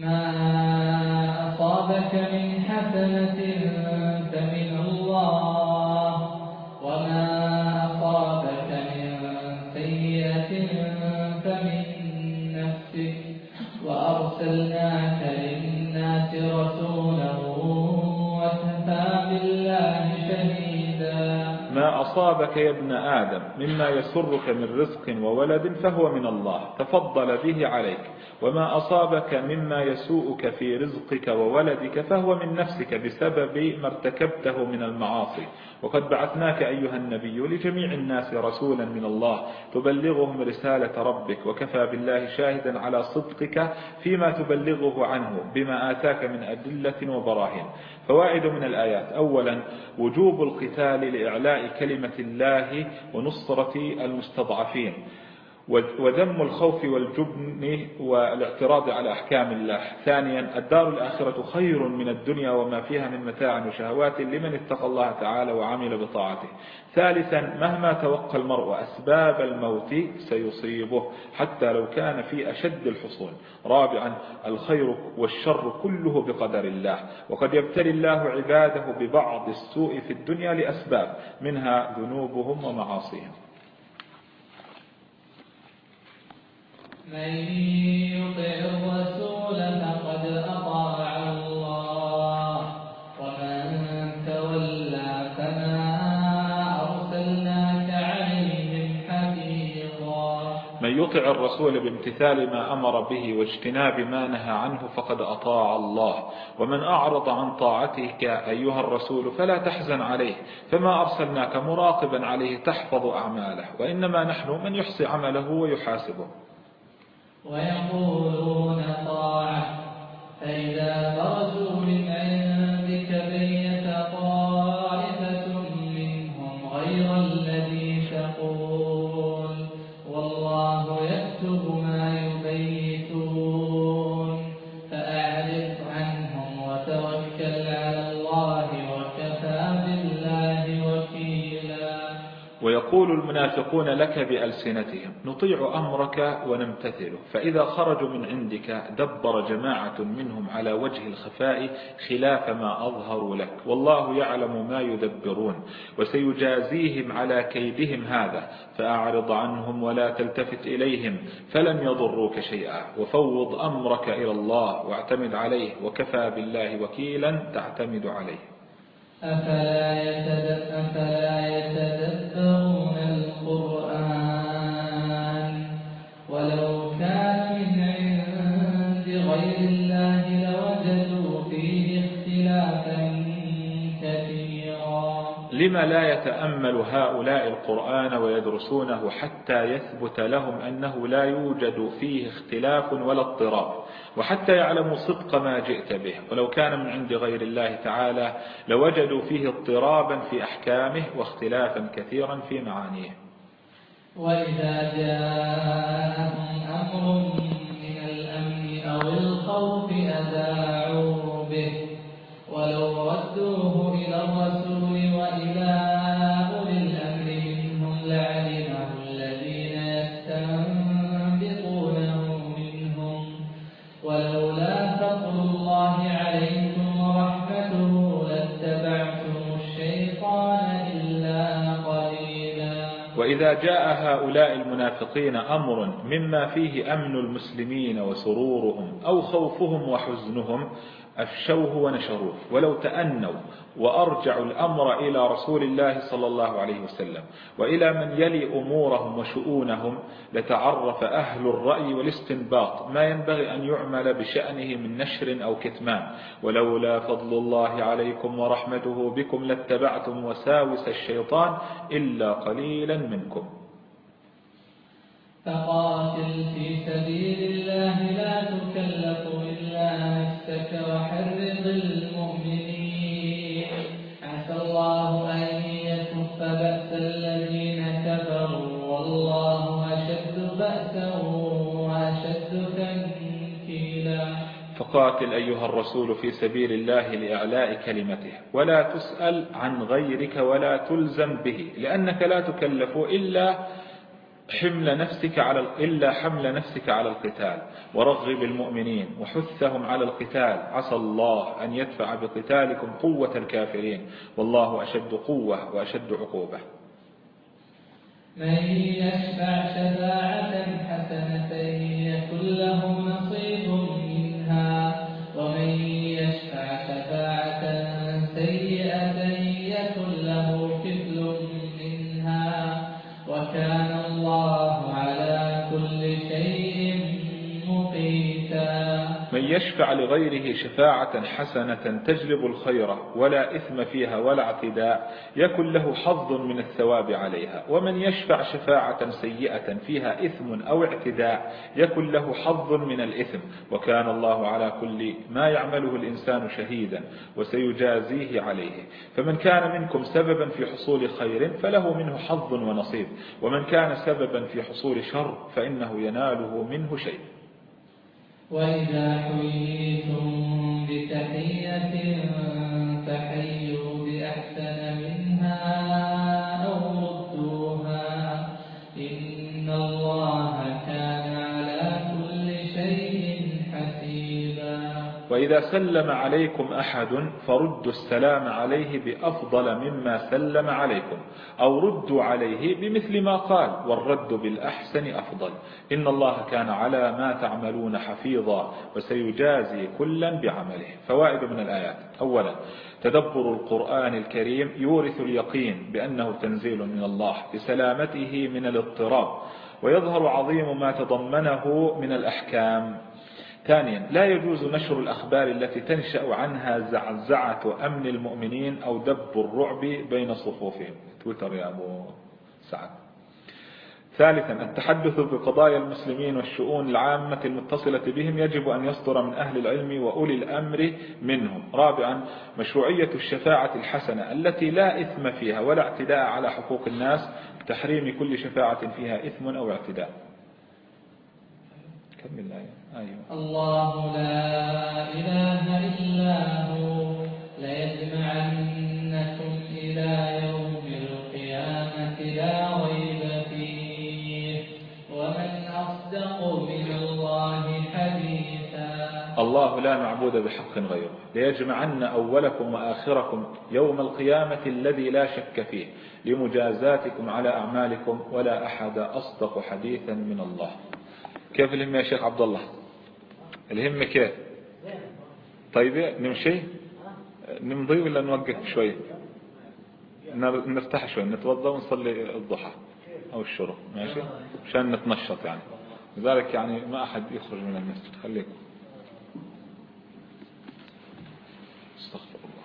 ما أصابك من حسنة فمن الله وما أصابك يا ابن آدم مما يسرك من رزق وولد فهو من الله تفضل به عليك. وما أصابك مما يسوءك في رزقك وولدك فهو من نفسك بسبب ما ارتكبته من المعاصي. وقد بعثناك أيها النبي لجميع الناس رسولا من الله تبلغهم رسالة ربك وكفى بالله شاهدا على صدقك فيما تبلغه عنه بما آتاك من أدلة وبراهين. فوائد من الآيات. أولا وجوب القتال لإعلاء كلمة الله ونصرة المستضعفين. وذم الخوف والجبن والاعتراض على أحكام الله. ثانيا الدار الآخرة خير من الدنيا وما فيها من متاع وشهوات لمن اتقى الله تعالى وعمل بطاعته. ثالثا مهما توقى المرء أسباب الموت سيصيبه حتى لو كان في أشد الحصون. رابعا الخير والشر كله بقدر الله. وقد يبتلي الله عباده ببعض السوء في الدنيا لأسباب منها ذنوبهم ومعاصيهم من يطع الرسول فقد أطاع الله ومن تولى فما أرسلناك عليهم حفيظا من من يطع الرسول بامتثال ما أمر به واجتناب ما نهى عنه فقد أطاع الله. ومن أعرض عن طاعتك أيها الرسول فلا تحزن عليه. فما أرسلناك مراقبا عليه تحفظ أعماله. وإنما نحن من يحصي عمله ويحاسبه. ويقولون طاعة. فإذا برزوا من ويقول المنافقون لك بألسنتهم نطيع أمرك ونمتثله فإذا خرجوا من عندك دبر جماعة منهم على وجه الخفاء خلاف ما أظهروا لك والله يعلم ما يدبرون وسيجازيهم على كيدهم هذا فأعرض عنهم ولا تلتفت إليهم فلن يضروك شيئا وفوض أمرك إلى الله واعتمد عليه وكفى بالله وكيلا تعتمد عليه. أفلا يتدبرون لما لا يتأمل هؤلاء القرآن ويدرسونه حتى يثبت لهم أنه لا يوجد فيه اختلاف ولا اضطراب وحتى يعلموا صدق ما جئت به. ولو كان من عند غير الله تعالى لوجدوا فيه اضطرابا في أحكامه واختلافا كثيرا في معانيه. وإذا جاءهم أمر من الأمن أو الخوف أذاعوا ولو ردوه إلى الرسول وإلى أولي الأمر منهم لعلمه الذين يستنبطونه منهم. ولولا فضل الله عليكم ورحمته لاتبعتم الشيطان إلا قليلا. وإذا جاء هؤلاء المنافقين أمر مما فيه أمن المسلمين وسرورهم أو خوفهم وحزنهم أفشوه ونشروه. ولو تأنوا وأرجعوا الأمر إلى رسول الله صلى الله عليه وسلم وإلى من يلي أمورهم وشؤونهم لتعرف أهل الرأي والاستنباط. ما ينبغي أن يعمل بشأنه من نشر أو كتمان. ولولا فضل الله عليكم ورحمته بكم لاتبعتم وساوس الشيطان إلا قليلا منكم. فقاتل في سبيل فقاتل أيها الرسول في سبيل الله لإعلاء كلمته. ولا تسأل عن غيرك ولا تلزم به لأنك لا تكلف إلا حمل نفسك على إلا حمل نفسك على القتال. ورغب المؤمنين وحثهم على القتال. عسى الله أن يدفع بقتالكم قوة الكافرين. والله أشد قوة وأشد عقوبة. من يشفع شفاعة حسنة يكن له نصيب منها يشفع لغيره شفاعة حسنة تجلب الخير ولا إثم فيها ولا اعتداء يكن له حظ من الثواب عليها. ومن يشفع شفاعة سيئة فيها إثم أو اعتداء يكن له حظ من الإثم. وكان الله على كل ما يعمله الإنسان شهيدا وسيجازيه عليه. فمن كان منكم سببا في حصول خير فله منه حظ ونصيب. ومن كان سببا في حصول شر فإنه يناله منه شيء. وإذا حييتم بتحية وإذا سلم عليكم أحد فردوا السلام عليه بأفضل مما سلم عليكم أو ردوا عليه بمثل ما قال والرد بالأحسن أفضل. إن الله كان على ما تعملون حفيظا وسيجازي كلا بعمله. فوائد من الآيات. أولا تدبر القرآن الكريم يورث اليقين بأنه تنزيل من الله بسلامته من الاضطراب ويظهر عظيم ما تضمنه من الأحكام. ثانيا لا يجوز نشر الأخبار التي تنشأ عنها زعزعة أمن المؤمنين أو دب الرعب بين صفوفهم. تويتر يا أبو سعد. ثالثا التحدث بقضايا المسلمين والشؤون العامة المتصلة بهم يجب أن يصدر من أهل العلم وأولي الأمر منهم. رابعا مشروعية الشفاعة الحسنة التي لا إثم فيها ولا اعتداء على حقوق الناس تحريم كل شفاعة فيها إثم أو اعتداء. كمل الآية أيوة. الله لا إله إلا هو. ليجمعنكم إلى يوم القيامة لا ريب فيه. ومن أصدق من الله حديثا. الله لا معبود بحق غيره. ليجمعن أولكم وآخركم يوم القيامة الذي لا شك فيه. لمجازاتكم على أعمالكم ولا أحد أصدق حديثا من الله. كيف الهمة يا شيخ عبد الله؟ الهمة كيف طيب نمشي؟ نمضي ولا نوقف شوي؟ نرتاح شوي نتوضأ ونصلي الضحى أو الشروق ماشي؟ عشان نتنشط يعني. لذلك يعني ما أحد يخرج من المسجد. خليكم. استغفر الله.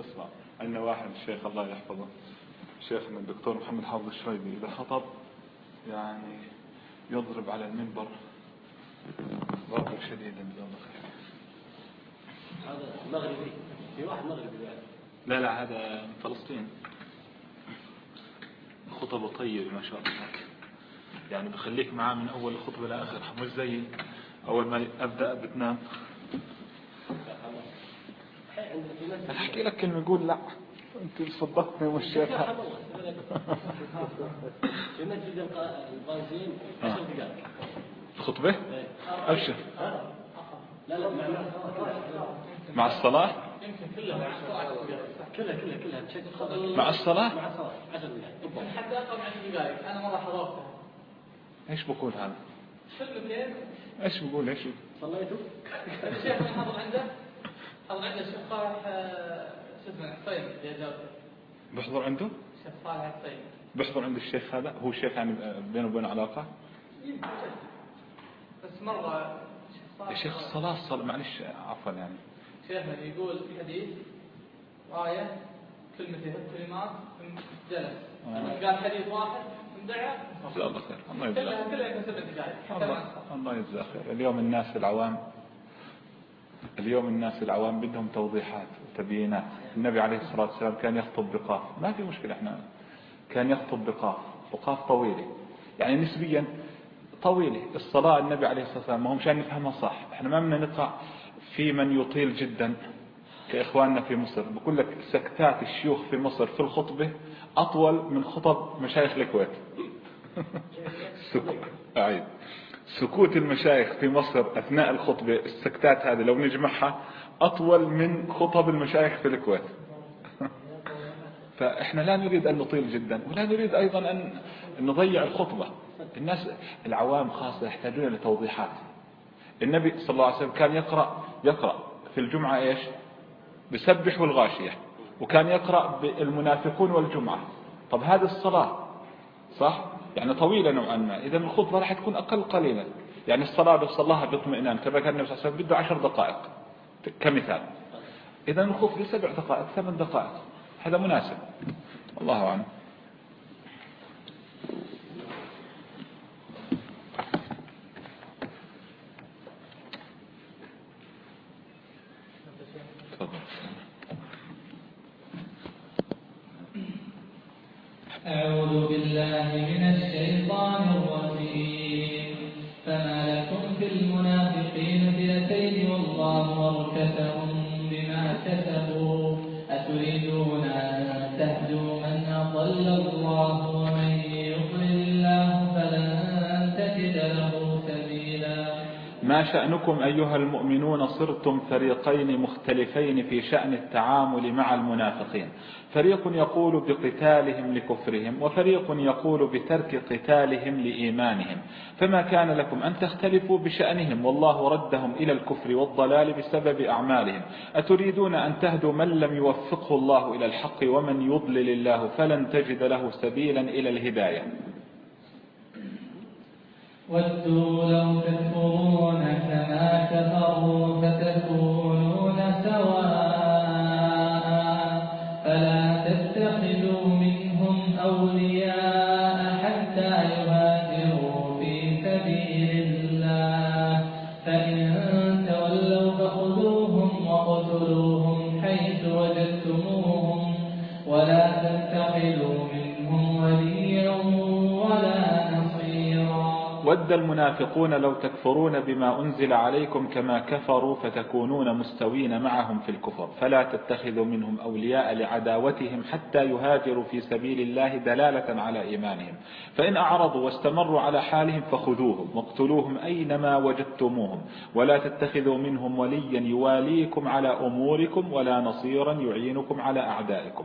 اسمع عندنا واحد الشيخ الله يحفظه. شيخنا الدكتور محمد حافظ الشويبي. إذا خطب يعني يضرب على المنبر. ضربا شديدا جزاه خير. هذا مغربي. في واحد مغربي يعني. لا لا هذا من فلسطين. خطبه طيبة ما شاء الله. يعني بخليك معاه من أول الخطبة لآخرها. مش زي أول ما أبدأ بتنام. أحكي لك كلمة يقول لا. أنت صدقتني والشيخ في مسجد البنزين 10 دقائق خطبه أبشر. لا لا مع مع الصلاة؟ كلها كلها كلها. بشكل مع الصلاة؟ مع الصلاة. 10 دقائق بالضبط حتى اقرب 10 دقائق. أنا مره حضرته إيش بقول هذا؟ إيش بقول إيش؟ صليتوا؟ الشيخ من حضر عنده حضر عنده الشيخ صالح آه، شو اسمه اللي جاوبته بحضر عنده؟ الشيخ صالح حسين بحضر عند الشيخ هذا هو الشيخ يعني بينه وبينه علاقة؟ بس مرة الشيخ يا صالح شيخ الصلاة الصلاه معلش عفوا يعني. شيخنا يقول في حديث آية كلمتين كلمات جلس. آه. قال حديث واحد جزاه الله خير. الله يجزاه الله. الله يجزاه خير. اليوم الناس العوام اليوم الناس العوام بدهم توضيحات وتبيينات. النبي عليه الصلاة والسلام كان يخطب بقاف. ما في مشكلة إحنا كان يخطب بقاف. وقاف طويلة. يعني نسبيا طويلة. الصلاة النبي عليه الصلاة والسلام ما هو مشان نفهمها صح. إحنا ما بدنا نقع في من يطيل جدا. كإخواننا في مصر. بقول لك سكتات الشيوخ في مصر في الخطبة أطول من خطب مشايخ الكويت. أعيد. سكوت المشايخ في مصر أثناء الخطبة السكتات هذه لو نجمعها أطول من خطب المشايخ في الكويت. فإحنا لا نريد أن نطيل جدا ولا نريد أيضا أن نضيع الخطبة. الناس العوام خاصة يحتاجون لتوضيحات النبي صلى الله عليه وسلم كان يقرأ يقرأ في الجمعة إيش؟ بسبح والغاشية. وكان يقرأ بالمنافقون والجمعة. طب هذه الصلاة صح؟ يعني طويلة نوعا ما. إذا الخطبة راح تكون أقل قليلا. يعني الصلاة لو صلاها باطمئنان كما كان النبي صلى الله عليه وسلم بده عشر دقائق كمثال. إذا الخطبة سبع دقائق ثمان دقائق. هذا مناسب. الله أعلم. ما شأنكم أيها المؤمنون صرتم فريقين مختلفين في شأن التعامل مع المنافقين. فريق يقول بقتالهم لكفرهم وفريق يقول بترك قتالهم لإيمانهم. فما كان لكم أن تختلفوا بشأنهم؟ والله ردهم إلى الكفر والضلال بسبب أعمالهم. أتريدون أن تهدوا من لم يوفقه الله إلى الحق ومن يضلل الله فلن تجد له سبيلا إلى الهداية. ودوا لو تكفرون كما كفروا فتكونون ود المنافقون لو تكفرون بما أنزل عليكم كما كفروا فتكونون مستوين معهم في الكفر. فلا تتخذوا منهم أولياء لعداوتهم حتى يهاجروا في سبيل الله دلالة على إيمانهم. فإن أعرضوا واستمروا على حالهم فخذوهم واقتلوهم أينما وجدتموهم. ولا تتخذوا منهم وليا يواليكم على أموركم ولا نصيرا يعينكم على أعدائكم.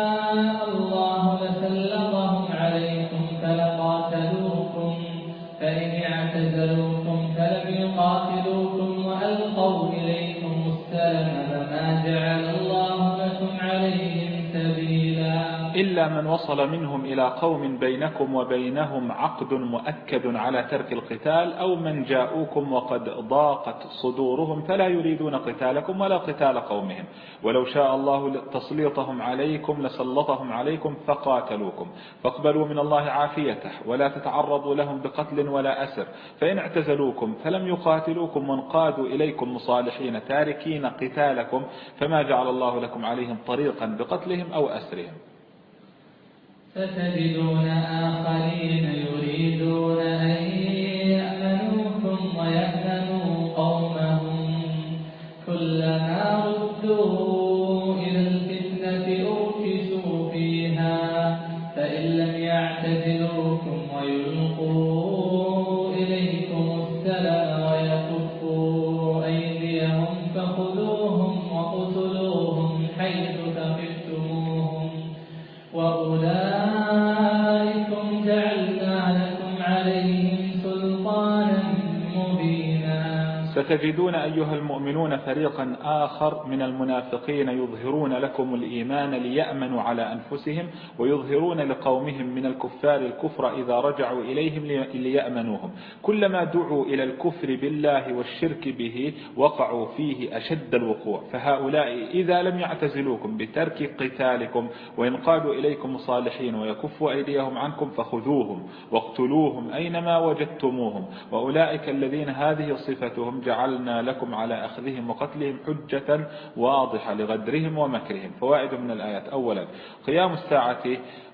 من وصل منهم إلى قوم بينكم وبينهم عقد مؤكد على ترك القتال أو من جاءوكم وقد ضاقت صدورهم فلا يريدون قتالكم ولا قتال قومهم. ولو شاء الله تسليطهم عليكم لسلطهم عليكم فقاتلوكم. فاقبلوا من الله عافيته ولا تتعرضوا لهم بقتل ولا أسر. فإن اعتزلوكم فلم يقاتلوكم وانقادوا إليكم مصالحين تاركين قتالكم فما جعل الله لكم عليهم طريقا بقتلهم أو أسرهم. ستجدون آخرين يريدون أن يأمنوكم ويأمنوا قومهم. كلما ردوا إلى الفتنة فيها. فإن لم ستجدون أيها المؤمنون فريقا آخر من المنافقين يظهرون لكم الإيمان ليأمنوا على أنفسهم ويظهرون لقومهم من الكفار الكفر إذا رجعوا إليهم ليأمنوهم. كلما دعوا إلى الكفر بالله والشرك به وقعوا فيه أشد الوقوع. فهؤلاء إذا لم يعتزلوكم بترك قتالكم وينقادوا إليكم صالحين ويكفوا أيديهم عنكم فخذوهم واقتلوهم أينما وجدتموهم. وأولئك الذين هذه صفتهم جعلنا لكم على أخذهم وقتلهم حجة واضحة لغدرهم ومكرهم. فوائد من الآيات. أولا قيام الساعة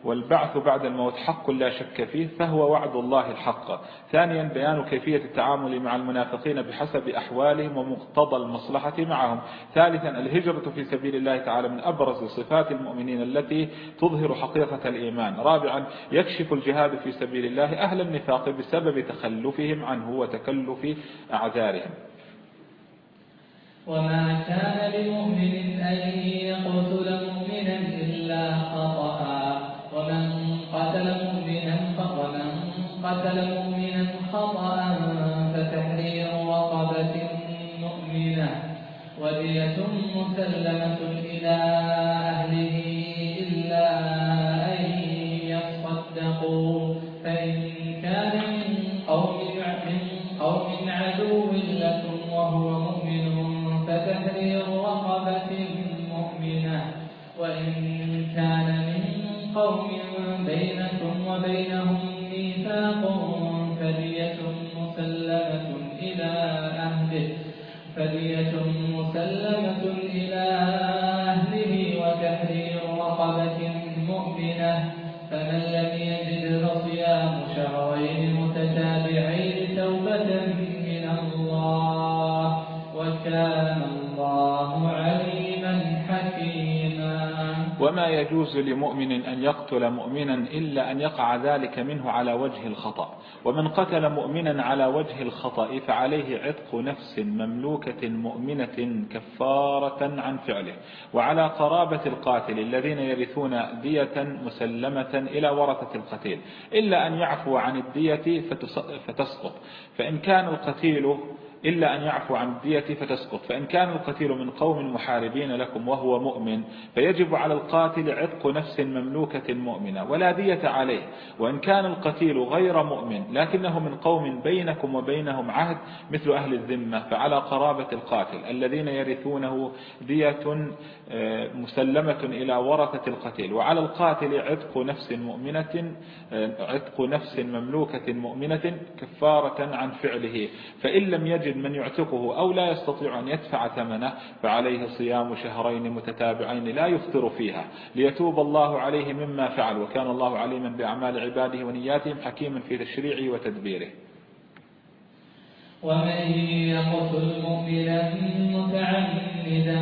والبعث بعد الموت حق لا شك فيه فهو وعد الله الحق. ثانيا بيان كيفية التعامل مع المنافقين بحسب أحوالهم ومقتضى المصلحة معهم. ثالثا الهجرة في سبيل الله تعالى من أبرز صفات المؤمنين التي تظهر حقيقة الإيمان. رابعا يكشف الجهاد في سبيل الله أهل النفاق بسبب تخلفهم عنه وتكلف أعذارهم. وما كان لمؤمن أن يقتل مؤمنا إلا خطأ ومن قتل مؤمنا ومن قتل مؤمنا خطأ فتحرير رقبة مؤمنة ودية مسلمة إلى وما يجوز لمؤمن أن يقتل مؤمنا إلا أن يقع ذلك منه على وجه الخطأ. ومن قتل مؤمنا على وجه الخطأ فعليه عتق نفس مملوكة مؤمنة كفارة عن فعله. وعلى قرابة القاتل الذين يرثون دية مسلمة إلى ورثة القتيل. إلا أن يعفو عن الدية فتسقط. فإن كان القتيل إلا أن يعفو عن الدية فتسقط. فإن كان القتيل من قوم محاربين لكم وهو مؤمن فيجب على القاتل عتق نفس مملوكة مؤمنة ولا دية عليه. وإن كان القتيل غير مؤمن لكنه من قوم بينكم وبينهم عهد مثل أهل الذمة فعلى قرابة القاتل الذين يرثونه دية آه، مسلمة إلى ورثة القتيل. وعلى القاتل عتق نفس مؤمنة آه، عتق نفس مملوكة مؤمنة كفارة عن فعله. فإن لم يجد من يعتقه أو لا يستطيع أن يدفع ثمنه فعليه صيام شهرين متتابعين لا يفطر فيها ليتوب الله عليه مما فعل وكان الله عليما بأعمال عباده ونياتهم حكيما في تشريعه وتدبيره. ومن يقتل مؤمنا متعمدا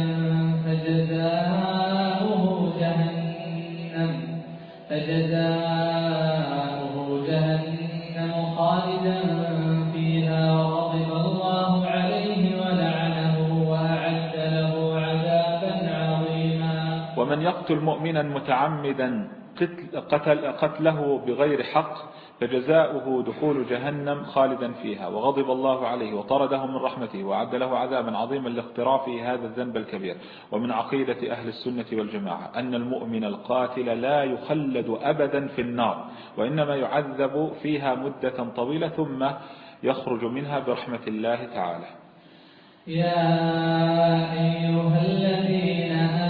فجزاؤه جهنم فجزاؤه يقتل مؤمنا متعمدا قتل قتل قتله بغير حق فجزاؤه دخول جهنم خالدا فيها. وغضب الله عليه وطرده من رحمته وعد له عذابا عظيما لاقترافه هذا الذنب الكبير. ومن عقيدة أهل السنة والجماعة أن المؤمن القاتل لا يخلد أبدا في النار وإنما يعذب فيها مدة طويلة ثم يخرج منها برحمة الله تعالى. يا أيها الذين آمنوا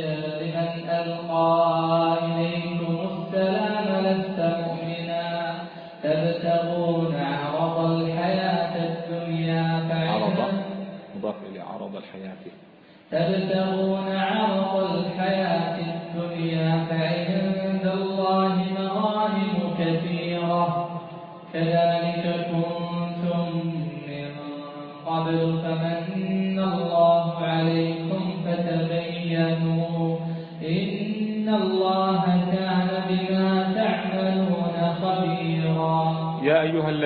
لمن ألقى إليكم السلام لست مؤمنا. تبتغون عرض الحياة الدنيا عرض مضاف إلى عرض الحياة.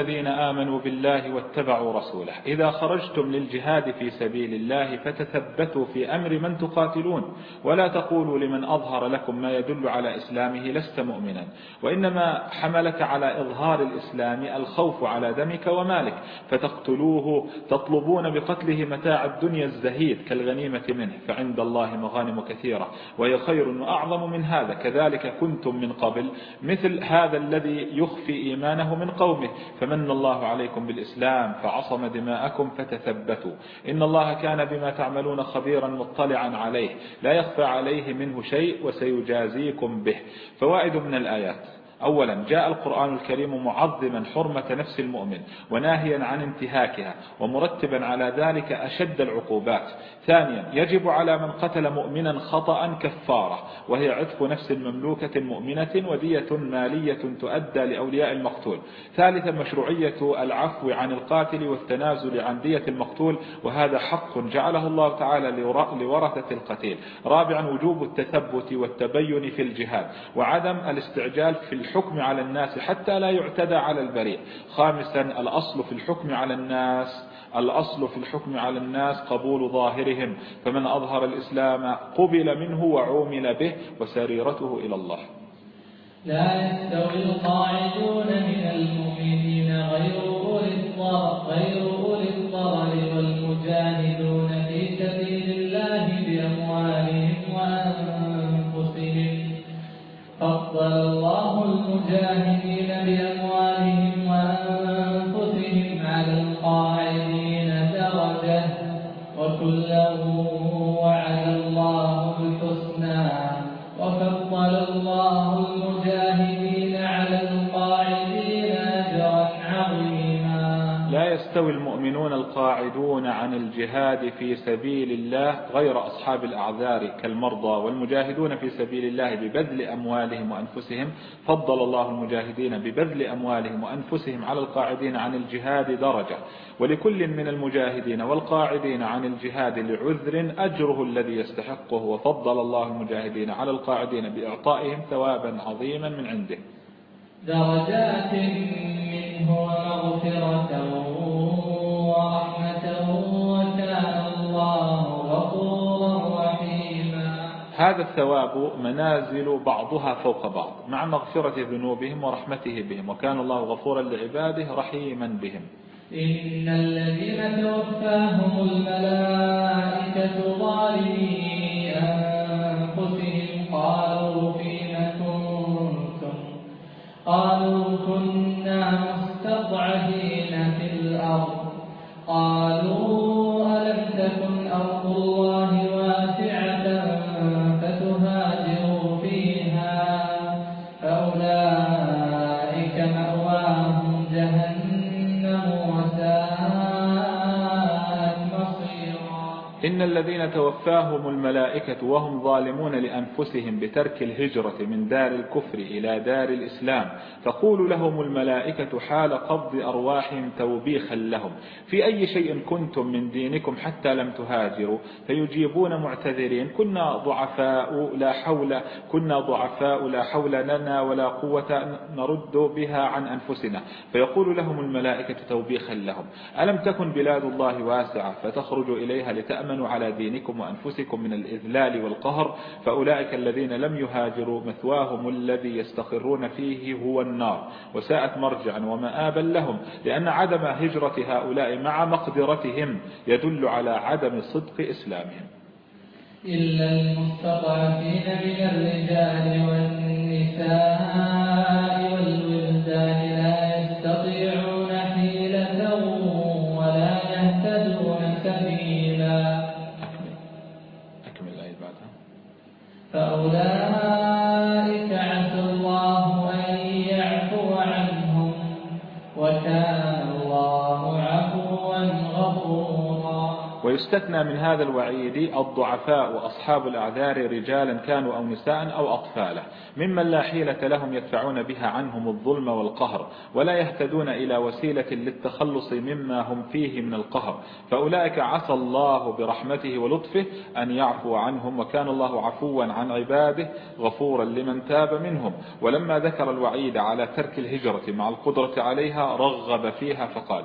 الذين آمنوا بالله واتبعوا رسوله. إذا خرجتم للجهاد في سبيل الله فتثبتوا في أمر من تقاتلون. ولا تقولوا لمن أظهر لكم ما يدل على إسلامه لست مؤمنا. وإنما حملك على إظهار الإسلام الخوف على دمك ومالك. فتقتلوه تطلبون بقتله متاع الدنيا الزهيد كالغنيمة منه. فعند الله مغانم كثيرة. وهي خير وأعظم من هذا. كذلك كنتم من قبل. مثل هذا الذي يخفي إيمانه من قومه. فمن الله عليكم بالإسلام فعصم دماءكم فتثبتوا. إن الله كان بما تعملون خبيرا مطلعا عليه. لا يخفى عليه منه شيء وسيجازيكم به. فوائد من الآيات. أولا جاء القرآن الكريم معظما حرمة نفس المؤمن وناهيا عن انتهاكها ومرتبا على ذلك أشد العقوبات. ثانيا يجب على من قتل مؤمنا خطأ كفارة وهي عتق نفس مملوكة مؤمنة ودية مالية تؤدى لأولياء المقتول. ثالثا مشروعية العفو عن القاتل والتنازل عن دية المقتول وهذا حق جعله الله تعالى لورثة القتيل. رابعا وجوب التثبت والتبين في الجهاد وعدم الاستعجال في الحكم على الناس حتى لا يعتدى على البريء. خامسا الأصل في الحكم على الناس. الأصل في الحكم على الناس قبول ظاهرهم. فمن أظهر الإسلام قبل منه وعومل به وسريرته إلى الله. لا يستوي القاعدون من المؤمنين غير أولي الضرر غير أولي الضرر والمجاهدون في سبيل الله بأموالهم وأنفسهم. فضل الله القاعدون عن الجهاد في سبيل الله غير أصحاب الأعذار كالمرضى والمجاهدون في سبيل الله ببذل أموالهم وأنفسهم. فضل الله المجاهدين ببذل أموالهم وأنفسهم على القاعدين عن الجهاد درجة. ولكل من المجاهدين والقاعدين عن الجهاد لعذر أجره الذي يستحقه. وفضل الله المجاهدين على القاعدين بإعطائهم ثوابا عظيما من عنده. درجات منه ومغفرة هذا الثواب منازل بعضها فوق بعض مع مغفرة ذنوبهم ورحمته بهم وكان الله غفورا لعباده رحيما بهم. إن الذين توفاهم الملائكة ظالمي أنفسهم قالوا فيم كنتم؟ قالوا كنا مستضعفين في الأرض. قالوا ألم تكن الذين توفاهم الملائكة وهم ظالمون لأنفسهم بترك الهجرة من دار الكفر إلى دار الإسلام تقول لهم الملائكة حال قبض أرواحهم توبيخا لهم. في أي شيء كنتم من دينكم حتى لم تهاجروا؟ فيجيبون معتذرين كنا ضعفاء لا حول كنا ضعفاء لا حول لنا ولا قوة نرد بها عن أنفسنا. فيقول لهم الملائكة توبيخا لهم. ألم تكن بلاد الله واسعة فتخرجوا إليها لتأمنوا على دينكم وأنفسكم من الإذلال والقهر فأولئك الذين لم يهاجروا مثواهم الذي يستقرون فيه هو النار. وساءت مرجعا ومآبا لهم لأن عدم هجرة هؤلاء مع مقدرتهم يدل على عدم صدق إسلامهم. إلا المستضعفين من الرجال والنساء فأولئك غفورا ويستثنى من هذا الوعيد الضعفاء وأصحاب الأعذار رجالا كانوا أو نساء أو أطفالا ممن لا حيلة لهم يدفعون بها عنهم الظلم والقهر ولا يهتدون إلى وسيلة للتخلص مما هم فيه من القهر. فأولئك عسى الله برحمته ولطفه أن يعفو عنهم وكان الله عفوا عن عباده غفورا لمن تاب منهم. ولما ذكر الوعيد على ترك الهجرة مع القدرة عليها رغب فيها فقال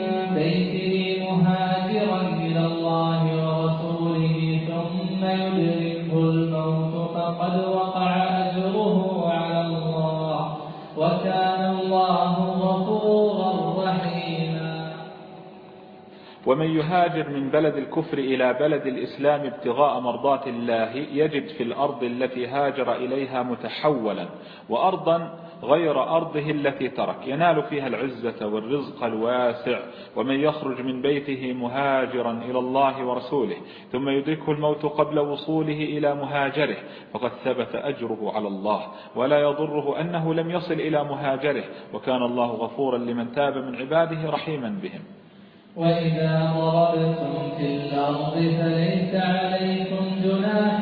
ومن يهاجر من بلد الكفر إلى بلد الإسلام ابتغاء مرضات الله يجد في الأرض التي هاجر إليها متحولا وأرضا غير أرضه التي ترك. ينال فيها العزة والرزق الواسع ومن يخرج من بيته مهاجرا إلى الله ورسوله ثم يدركه الموت قبل وصوله إلى مهاجره فقد ثبت أجره على الله. ولا يضره أنه لم يصل إلى مهاجره وكان الله غفورا لمن تاب من عباده رحيما بهم. وإذا ضربتم في الأرض فليس عليكم جناح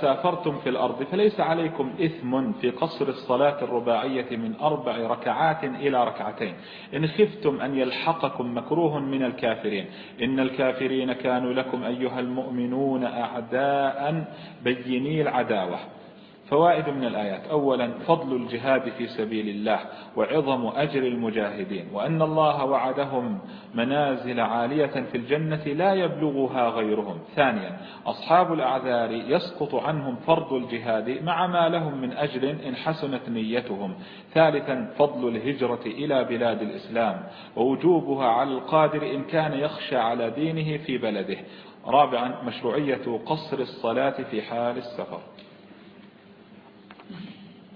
سافرتم في الأرض فليس عليكم إثم في قصر الصلاة الرباعية من أربع ركعات إلى ركعتين. إن خفتم أن يلحقكم مكروه من الكافرين. إن الكافرين كانوا لكم أيها المؤمنون أعداء بيني العداوة. فوائد من الآيات. أولا فضل الجهاد في سبيل الله وعظم أجر المجاهدين وأن الله وعدهم منازل عالية في الجنة لا يبلغها غيرهم. ثانيا أصحاب الأعذار يسقط عنهم فرض الجهاد مع ما لهم من أجر إن حسنت نيتهم. ثالثا فضل الهجرة إلى بلاد الإسلام ووجوبها على القادر إن كان يخشى على دينه في بلده. رابعا مشروعية قصر الصلاة في حال السفر.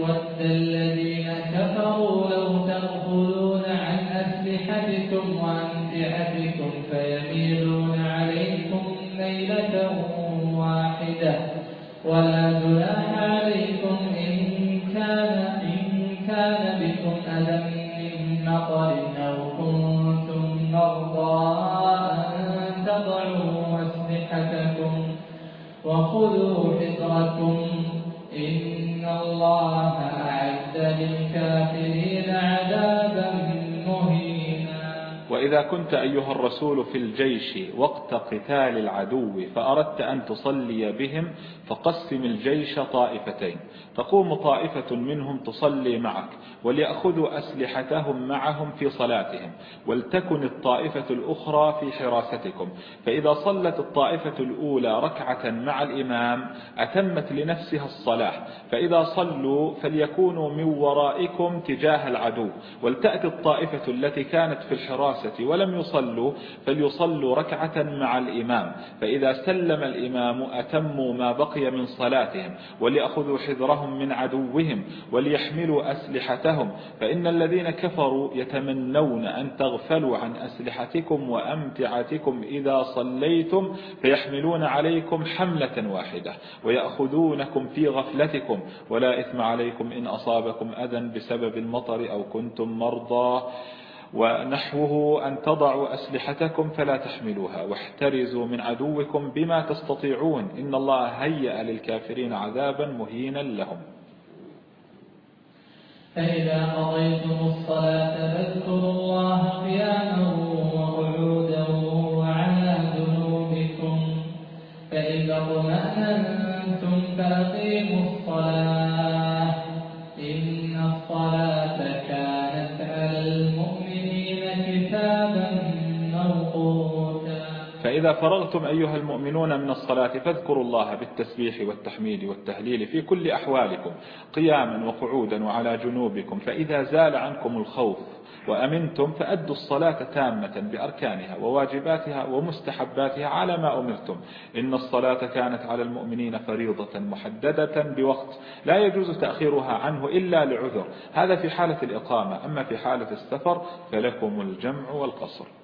ود كنت أيها الرسول في الجيش وقت قتال العدو فأردت أن تصلي بهم فقسم الجيش طائفتين. تقوم طائفة منهم تصلي معك وليأخذوا أسلحتهم معهم في صلاتهم ولتكن الطائفة الأخرى في حراستكم. فإذا صلت الطائفة الأولى ركعة مع الإمام أتمت لنفسها الصلاة. فإذا صلوا فليكونوا من ورائكم تجاه العدو ولتأتي الطائفة التي كانت في الحراسة ولم يصلوا فليصلوا ركعة مع الإمام. فإذا سلم الإمام أتموا ما بقي من صلاتهم وليأخذوا حذرهم من عدوهم وليحملوا أسلحتهم. فإن الذين كفروا يتمنون أن تغفلوا عن أسلحتكم وأمتعتكم إذا صليتم فيحملون عليكم حملة واحدة ويأخذونكم في غفلتكم. ولا إثم عليكم إن أصابكم أذى بسبب المطر أو كنتم مرضى. ونحوه أن تضعوا أسلحتكم فلا تحملوها واحترزوا من عدوكم بما تستطيعون إن الله هيأ للكافرين عذابا مهينا لهم. فإذا قضيتم الصلاة فاذكروا الله قياما فإذا فرغتم أيها المؤمنون من الصلاة فاذكروا الله بالتسبيح والتحميد والتهليل في كل أحوالكم قياما وقعودا وعلى جنوبكم فإذا زال عنكم الخوف وأمنتم فأدوا الصلاة تامة بأركانها وواجباتها ومستحباتها على ما أمرتم. إن الصلاة كانت على المؤمنين فريضة محددة بوقت لا يجوز تأخيرها عنه إلا لعذر. هذا في حالة الإقامة أما في حالة السفر فلكم الجمع والقصر.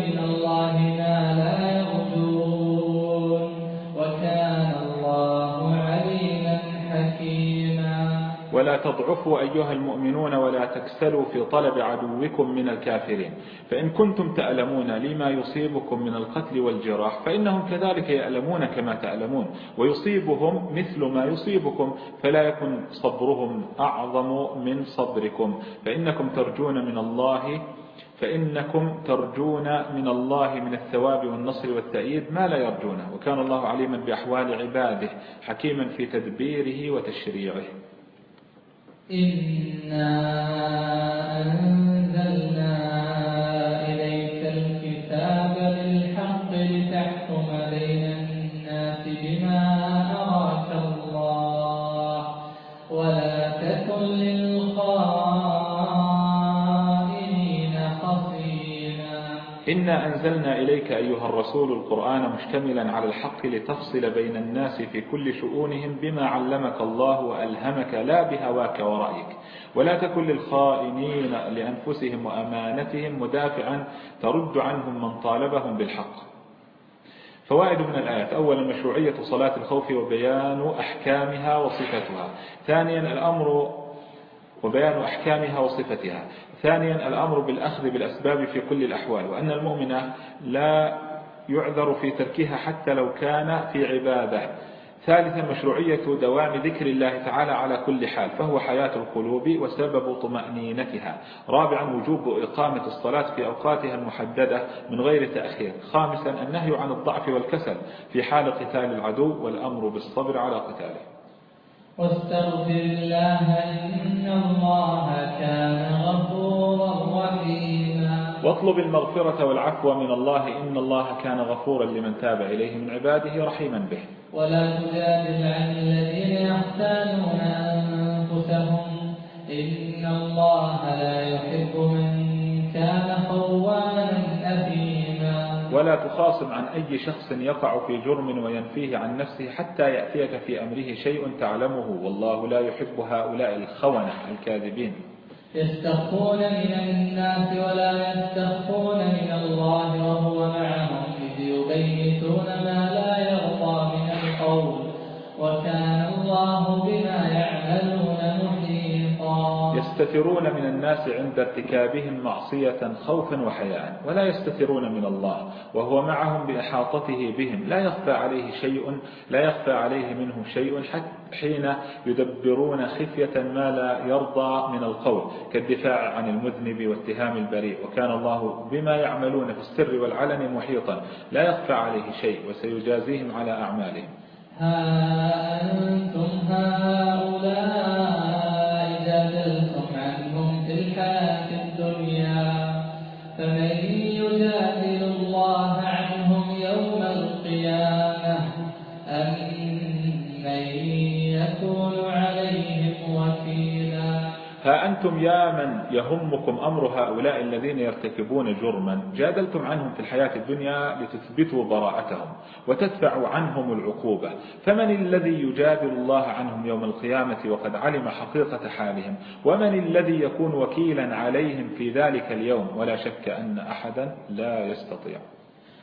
تضعفوا أيها المؤمنون ولا تكسلوا في طلب عدوكم من الكافرين. فإن كنتم تألمون لما يصيبكم من القتل والجراح فإنهم كذلك يألمون كما تألمون ويصيبهم مثل ما يصيبكم فلا يكن صبرهم أعظم من صبركم. فإنكم ترجون من الله فإنكم ترجون من الله من الثواب والنصر والتأييد ما لا يرجونه. وكان الله عليما بأحوال عباده حكيما في تدبيره وتشريعه. إنا أنزلنا إنا أنزلنا إليك أيها الرسول القرآن مشتملا على الحق لتفصل بين الناس في كل شؤونهم بما علمك الله وألهمك لا بهواك ورأيك. ولا تكن للخائنين لأنفسهم وأمانتهم مدافعا ترد عنهم من طالبهم بالحق. فوائد من الآيات. أولا مشروعية صلاة الخوف وبيان أحكامها وصفتها. ثانيا الأمر وبيان أحكامها وصفتها. ثانيا الأمر بالأخذ بالأسباب في كل الأحوال وأن المؤمن لا يعذر في تركها حتى لو كان في عبادة. ثالثا مشروعية دوام ذكر الله تعالى على كل حال فهو حياة القلوب وسبب طمأنينتها. رابعا وجوب إقامة الصلاة في أوقاتها المحددة من غير تأخير. خامسا النهي عن الضعف والكسل في حال قتال العدو والأمر بالصبر على قتاله. واستغفر الله إن الله كان غفورا رحيما. واطلب المغفرة والعفو من الله إن الله كان غفورا لمن تاب إليه من عباده رحيما به. ولا تجادل عن الذين يختانون أنفسهم. إن الله لا يحب من كان خوانا ولا تخاصم عن أي شخص يقع في جرم وينفيه عن نفسه حتى يأتيك في أمره شيء تعلمه. والله لا يحب هؤلاء الخونة الكاذبين. يستخفون من الناس ولا يستخفون من الله وهو معهم إذ يبيتون ما لا يرضى من القول. وكان الله محيطا يستترون من الناس عند ارتكابهم معصية خوفا وحياء ولا يستترون من الله وهو معهم بإحاطته بهم. لا يخفى عليه شيء لا يخفى عليه منه شيء حين يدبرون خفية ما لا يرضى من القول كالدفاع عن المذنب واتهام البريء. وكان الله بما يعملون في السر والعلن محيطا. لا يخفى عليه شيء وسيجازيهم على أعمالهم. ها أنتم هؤلاء جادلتم عنهم في الحياة أنتم يا من يهمكم أمر هؤلاء الذين يرتكبون جرما؟ جادلتم عنهم في الحياة الدنيا لتثبتوا براءتهم وتدفعوا عنهم العقوبة. فمن الذي يجادل الله عنهم يوم القيامة وقد علم حقيقة حالهم؟ ومن الذي يكون وكيلا عليهم في ذلك اليوم؟ ولا شك أن أحدا لا يستطيع.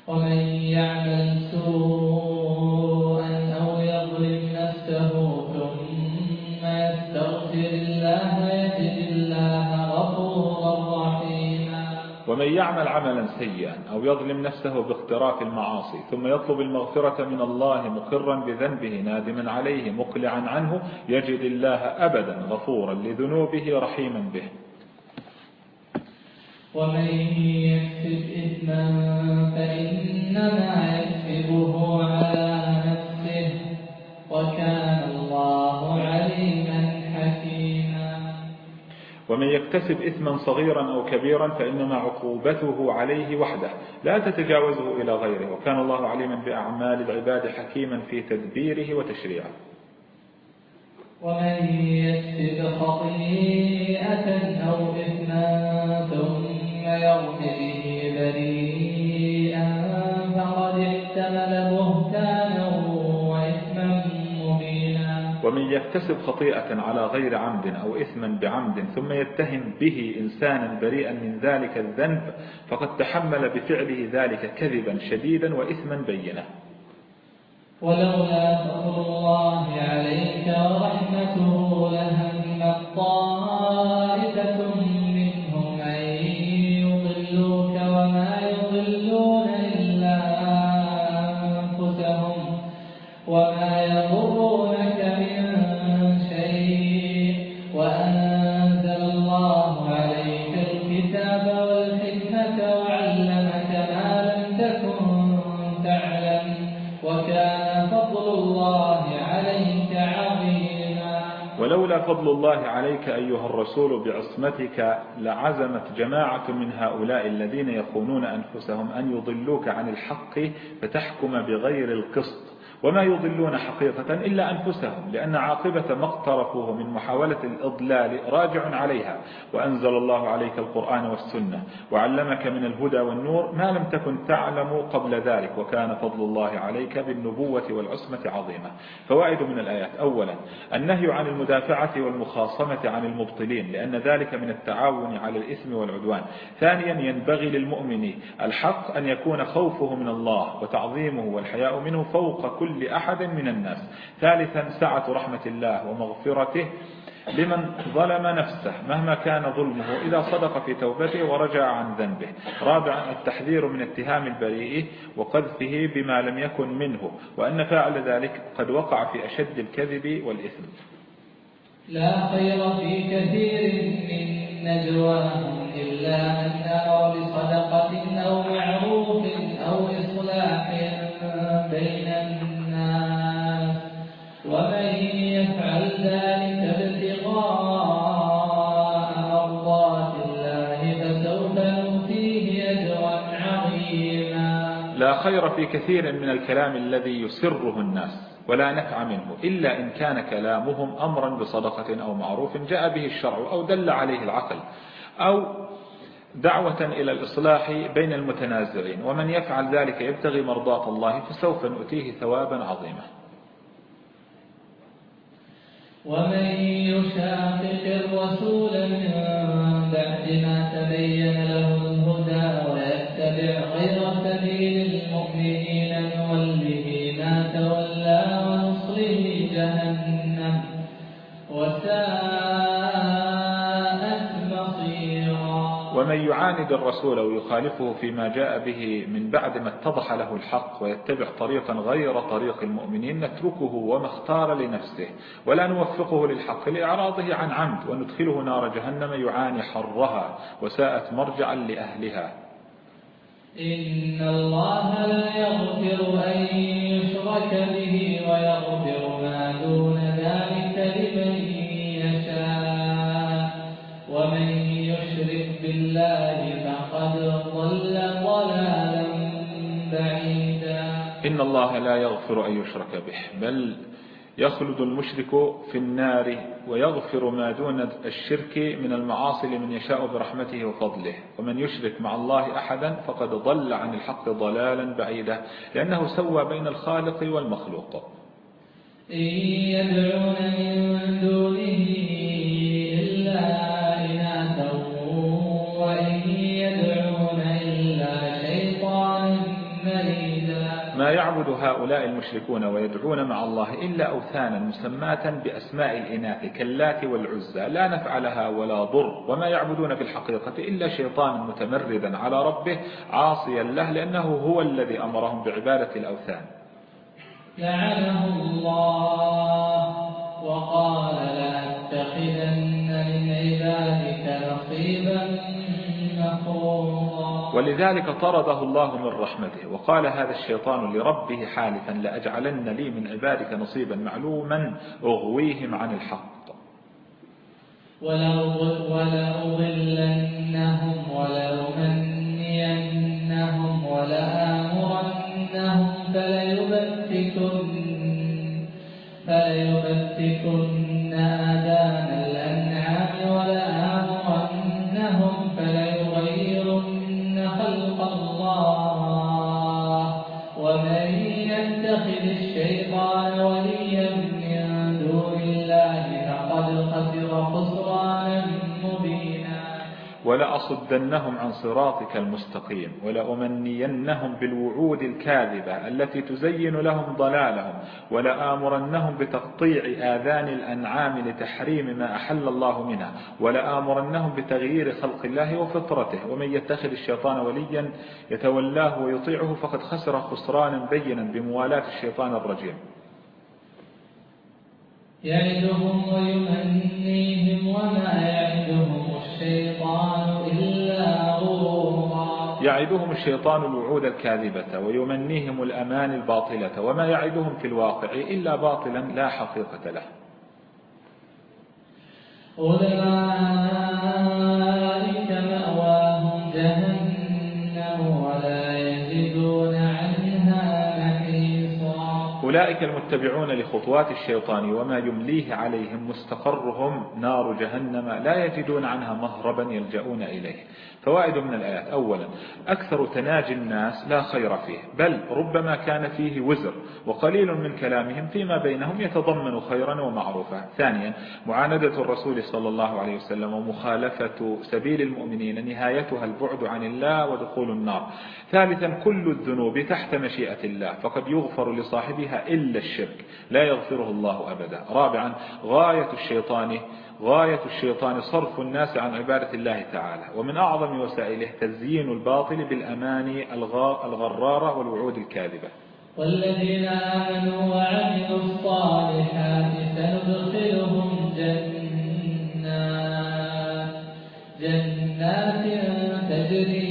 ومن يعمل سوءا أو يظلم نفسه ثم يستغفر الله ومن يعمل عملا سيئا أو يظلم نفسه باختراف المعاصي ثم يطلب المغفرة من الله مقرا بذنبه نادما عليه مقلعا عنه يجد الله أبدا غفورا لذنوبه رحيما به. ومن يكسب إثما فإنما يكسبه على نفسه وكان ومن يكتسب إثما صغيرا أو كبيرا فإنما عقوبته عليه وحده لا تتجاوزه إلى غيره وكان الله عليما بأعمال العباد حكيما في تدبيره وتشريعه. ومن يكسب خطيئة أو إثما ثم يرم به بريئا فقد احتمل ومن يكتسب خطيئة على غير عمد أو إثما بعمد ثم يتهم به إنسانا بريئا من ذلك الذنب فقد تحمل بفعله ذلك كذبا شديدا وإثما بينا. ولولا فضل الله عليك ورحمته لهم طائفة فضل الله عليك أيها الرسول بعصمتك لعزمت جماعة من هؤلاء الذين يخونون أنفسهم أن يضلوك عن الحق فتحكم بغير القسط. وما يضلون حقيقة إلا أنفسهم لأن عاقبة ما اقترفوه من محاولة الإضلال راجع عليها. وأنزل الله عليك القرآن والسنة وعلمك من الهدى والنور ما لم تكن تعلم قبل ذلك وكان فضل الله عليك بالنبوة والعصمة عظيمة. فوائد من الآيات. أولا النهي عن المدافعة والمخاصمة عن المبطلين لأن ذلك من التعاون على الإثم والعدوان. ثانيا ينبغي للمؤمن الحق أن يكون خوفه من الله وتعظيمه والحياء منه فوق كل أحد من الناس. ثالثا سعة رحمة الله ومغفرته لمن ظلم نفسه مهما كان ظلمه إذا صدق في توبته ورجع عن ذنبه. رابعا التحذير من اتهام البريء وقذفه بما لم يكن منه وأن فاعل ذلك قد وقع في أشد الكذب والإثم. لا خير في كثير من نجواهم إلا من أمر بصدقة أو معروف أو إصلاح بين خير في كثير من الكلام الذي يسره الناس ولا نفع منه إلا إن كان كلامهم أمرا بصدقة أو معروف جاء به الشرع أو دل عليه العقل أو دعوة إلى الإصلاح بين المتنازعين ومن يفعل ذلك يبتغي مرضاة الله فسوف نؤتيه ثوابا عظيما. ومن يشاقق الرسول من بعد ما تبين له الهدى ويتبع غير ومن يعاند الرسول ويخالفه فيما جاء به من بعد ما اتضح له الحق ويتبع طريقا غير طريق المؤمنين نتركه وما اختار لنفسه ولا نوفقه للحق لإعراضه عن عمد وندخله نار جهنم يعاني حرها وساءت مرجعا لأهلها. إن الله لا يغفر أن يشرك به ويغفر إن الله لا يغفر أن يشرك به بل يخلد المشرك في النار ويغفر ما دون الشرك من المعاصي لمن يشاء برحمته وفضله. ومن يشرك مع الله أحدا فقد ضل عن الحق ضلالا بعيدا لأنه سوى بين الخالق والمخلوق. إن يدعون من دونه إلا يعبد هؤلاء المشركون ويدعون مع الله إلا أوثانا مسماة بأسماء الإناث كاللات والعزى لا نفع لها ولا ضر وما يعبدون في الحقيقة إلا شيطانا متمردا على ربه عاصيا له لأنه هو الذي أمرهم بعبادة الأوثان. لعنه الله وقال لأتخذن من عبادك نصيبا ولذلك طرده الله من رحمته وقال هذا الشيطان لربه حالفا لأجعلن لي من عبادك نصيبا معلوما أغويهم عن الحق. ولأضل- ولأضلنهم ولأمنينهم ولآمرنهم فليبتكن فليبتكن ولأصدنهم عن صراطك المستقيم ولأمنينهم بالوعود الكاذبة التي تزين لهم ضلالهم ولآمرنهم بتقطيع آذان الأنعام لتحريم ما أحل الله منها ولآمرنهم بتغيير خلق الله وفطرته ومن يتخذ الشيطان وليا يتولاه ويطيعه فقد خسر خسرانا بينا بموالاة الشيطان الرجيم. يعدهم ويمنيهم وما يعدهم الشيطان إلا غرورا. يعدهم الشيطان الوعود الكاذبة ويمنيهم الأمان الباطلة وما يعدهم في الواقع إلا باطلا لا حقيقة له. أولئك أولئك المتبعون لخطوات الشيطان وما يمليه عليهم مستقرهم نار جهنم لا يجدون عنها مهربا يلجؤون إليه. فوائد من الآيات. أولا أكثر تناجي الناس لا خير فيه بل ربما كان فيه وزر وقليل من كلامهم فيما بينهم يتضمن خيرا ومعروفا. ثانيا معاندة الرسول صلى الله عليه وسلم ومخالفة سبيل المؤمنين نهايتها البعد عن الله ودخول النار. ثالثا كل الذنوب تحت مشيئة الله فقد يغفر لصاحبها إلا الشرك لا يغفره الله أبدا. رابعا غاية الشيطان غاية الشيطان صرف الناس عن عبادة الله تعالى. ومن أعظم وسائله تزيين الباطل بالأماني الغرارة والوعود الكاذبة. والذين آمنوا وعملوا الصالحات سندخلهم جنات جنات تجري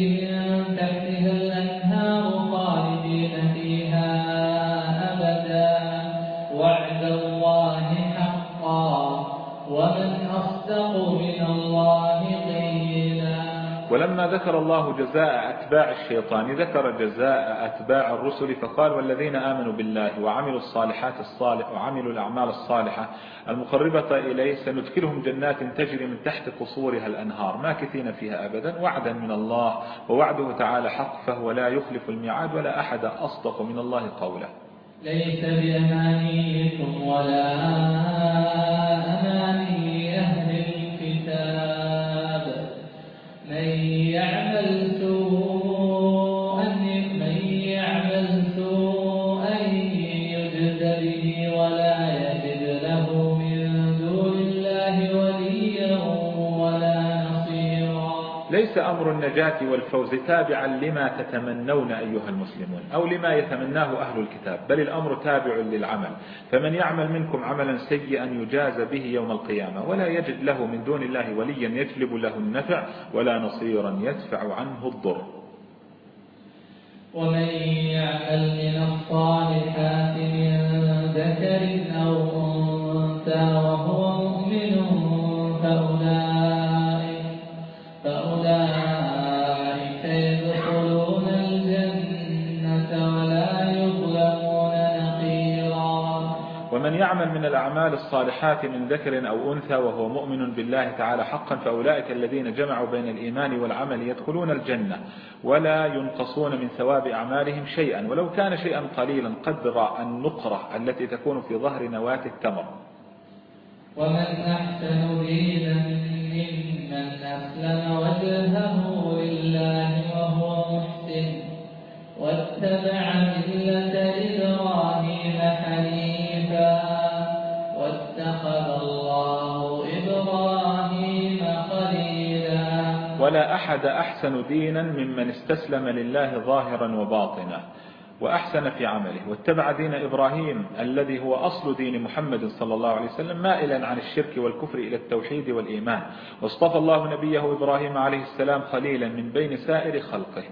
ولما ذكر الله جزاء أتباع الشيطان ذكر جزاء أتباع الرسل فقال والذين آمنوا بالله وعملوا الصالحات الصالح وعملوا الأعمال الصالحة المقربة إليه سندخلهم جنات تجري من تحت قصورها الأنهار ماكثين فيها أبدا وعدا من الله ووعده تعالى حق فهو لا يخلف الميعاد ولا أحد أصدق من الله قولا ليس بأمانيكم ولا أماني أمر النجاة والفوز تابعا لما تتمنون أيها المسلمون أو لما يتمناه أهل الكتاب بل الأمر تابع للعمل. فمن يعمل منكم عملا سيئا يجاز به يوم القيامة ولا يجد له من دون الله وليا يجلب له النفع ولا نصيرا يدفع عنه الضر. ومن يعمل من الصالحات من ذكر أو أنثى وهو مؤمن فأولئك, ومن يعمل من الأعمال الصالحات من ذكر أو أنثى وهو مؤمن بالله تعالى حقا فأولئك الذين جمعوا بين الإيمان والعمل يدخلون الجنة ولا ينقصون من ثواب أعمالهم شيئا ولو كان شيئا قليلا قدر النقرة التي تكون في ظهر نواة التمر. ومن أحسن دينا ممن أسلم وجهه لله وهو محسن واتبع ملة ولا أحد أحسن دينا ممن استسلم لله ظاهرا وباطنا وأحسن في عمله. واتبع دين إبراهيم الذي هو أصل دين محمد صلى الله عليه وسلم مائلا عن الشرك والكفر إلى التوحيد والإيمان. واصطفى الله نبيه إبراهيم عليه السلام خليلا من بين سائر خلقه.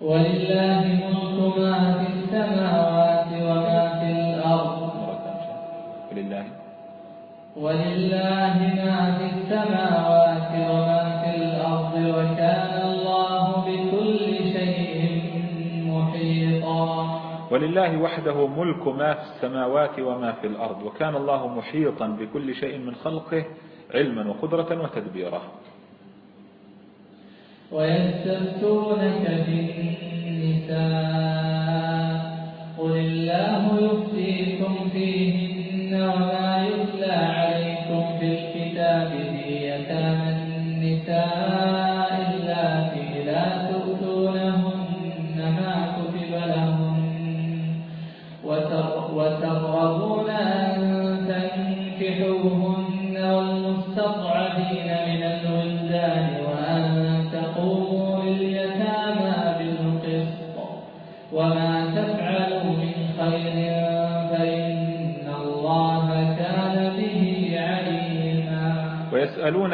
ولله ملك ما في السماوات وما في الأرض. ولله. ولله ما في السماوات وما في الأرض وكان الله بكل شيء محيطا. ولله وحده ملك ما في السماوات وما في الأرض وكان الله محيطا بكل شيء من خلقه علما وقدرة وتدبيرا. ويستفتونك في النساء قل الله يفتيكم فيهن وما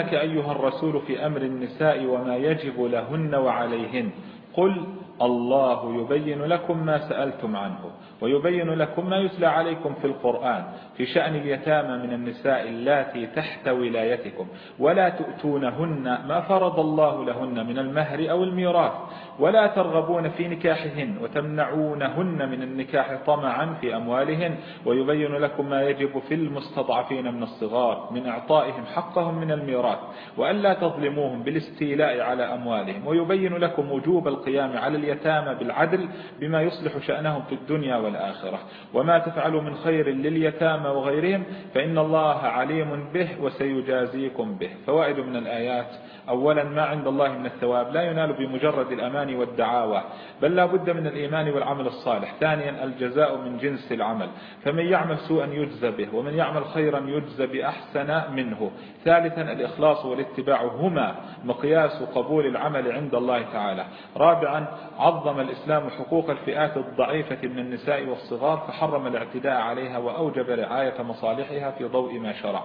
ويسألونك أيها الرسول في أمر النساء وما يجب لهن وعليهن. قل الله يبين لكم ما سألتم عنه ويبين لكم ما يتلى عليكم في القرآن في شأن اليتامى من النساء اللاتي تحت ولايتكم ولا تؤتونهن ما فرض الله لهن من المهر أو الميراث. ولا ترغبون في نكاحهن وتمنعونهن من النكاح طمعا في أموالهن ويبين لكم ما يجب في المستضعفين من الصغار من إعطائهم حقهم من الميراث وألا تظلموهم بالاستيلاء على أموالهم ويبين لكم وجوب القيام على اليتامى بالعدل بما يصلح شأنهم في الدنيا والآخرة وما تفعلوا من خير لليتامى وغيرهم فإن الله عليم به وسيجازيكم به فوائد من الآيات أولا ما عند الله من الثواب لا ينال بمجرد الأمان والدعاوى بل لا بد من الإيمان والعمل الصالح. ثانيا الجزاء من جنس العمل. فمن يعمل سوءا يجزى به ومن يعمل خيرا يجزى بأحسن منه. ثالثا الإخلاص والاتباع هما مقياس قبول العمل عند الله تعالى. رابعا عظم الإسلام حقوق الفئات الضعيفة من النساء والصغار فحرم الاعتداء عليها وأوجب رعاية مصالحها في ضوء ما شرع.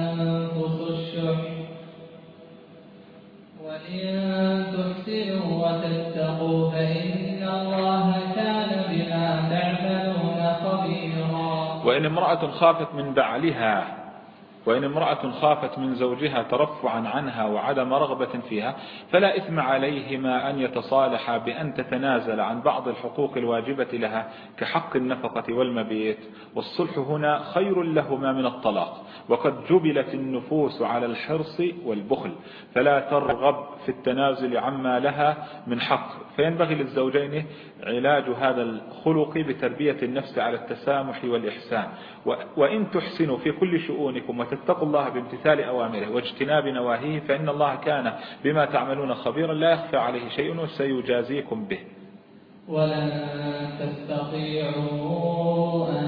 وإن امرأة خافت من بعلها وإن امرأة خافت من زوجها ترفعا عنها وعدم رغبة فيها فلا إثم عليهما أن يتصالحا بأن تتنازل عن بعض الحقوق الواجبة لها كحق النفقة والمبيت. والصلح هنا خير لهما من الطلاق. وقد جبلت النفوس على الحرص والبخل فلا ترغب في التنازل عما لها من حق. فينبغي للزوجين علاج هذا الخلق بتربية النفس على التسامح والإحسان. وإن تحسنوا في كل شؤونكم وتتقوا الله بامتثال أوامره واجتناب نواهيه فإن الله كان بما تعملون خبيرا لا يخفى عليه شيء وسيجازيكم به. ولن تستطيعوا أن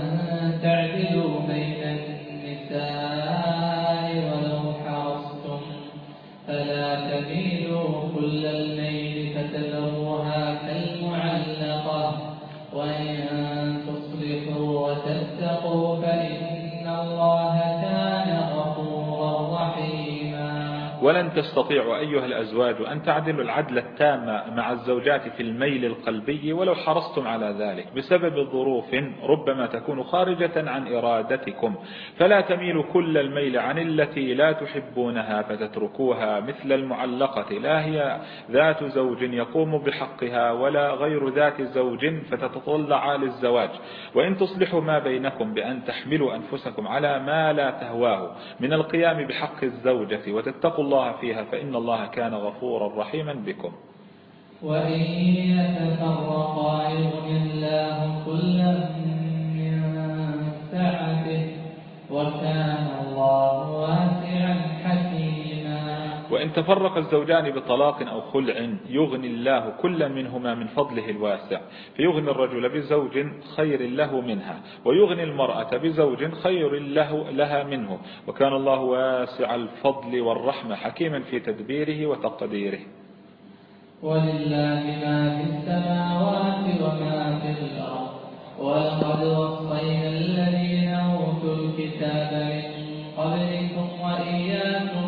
تعدلوا بين النساء تستطيعوا أيها الأزواج أن تعدلوا العدل التام مع الزوجات في الميل القلبي ولو حرصتم على ذلك بسبب ظروف ربما تكون خارجة عن إرادتكم. فلا تميلوا كل الميل عن التي لا تحبونها فتتركوها مثل المعلقة. لا هي ذات زوج يقوم بحقها ولا غير ذات زوج فتتطلع للزواج. وإن تصلحوا ما بينكم بأن تحملوا أنفسكم على ما لا تهواه من القيام بحق الزوجة وتتقوا الله فيها فإن الله كان غفورا رحيما بكم. وإن يتفرقا يغني الله كلا من سعته وكان الله واسعا حكيما. وإن تفرق الزوجان بطلاق أو خلع يغني الله كل منهما من فضله الواسع. فيغني الرجل بزوج خير له منها ويغني المرأة بزوج خير له لها منه. وكان الله واسع الفضل والرحمة حكيما في تدبيره وتقديره. ولله ما في السماوات وما في الأرض ولقد وصينا الذين أوتوا الكتاب من قبلكم وإياكم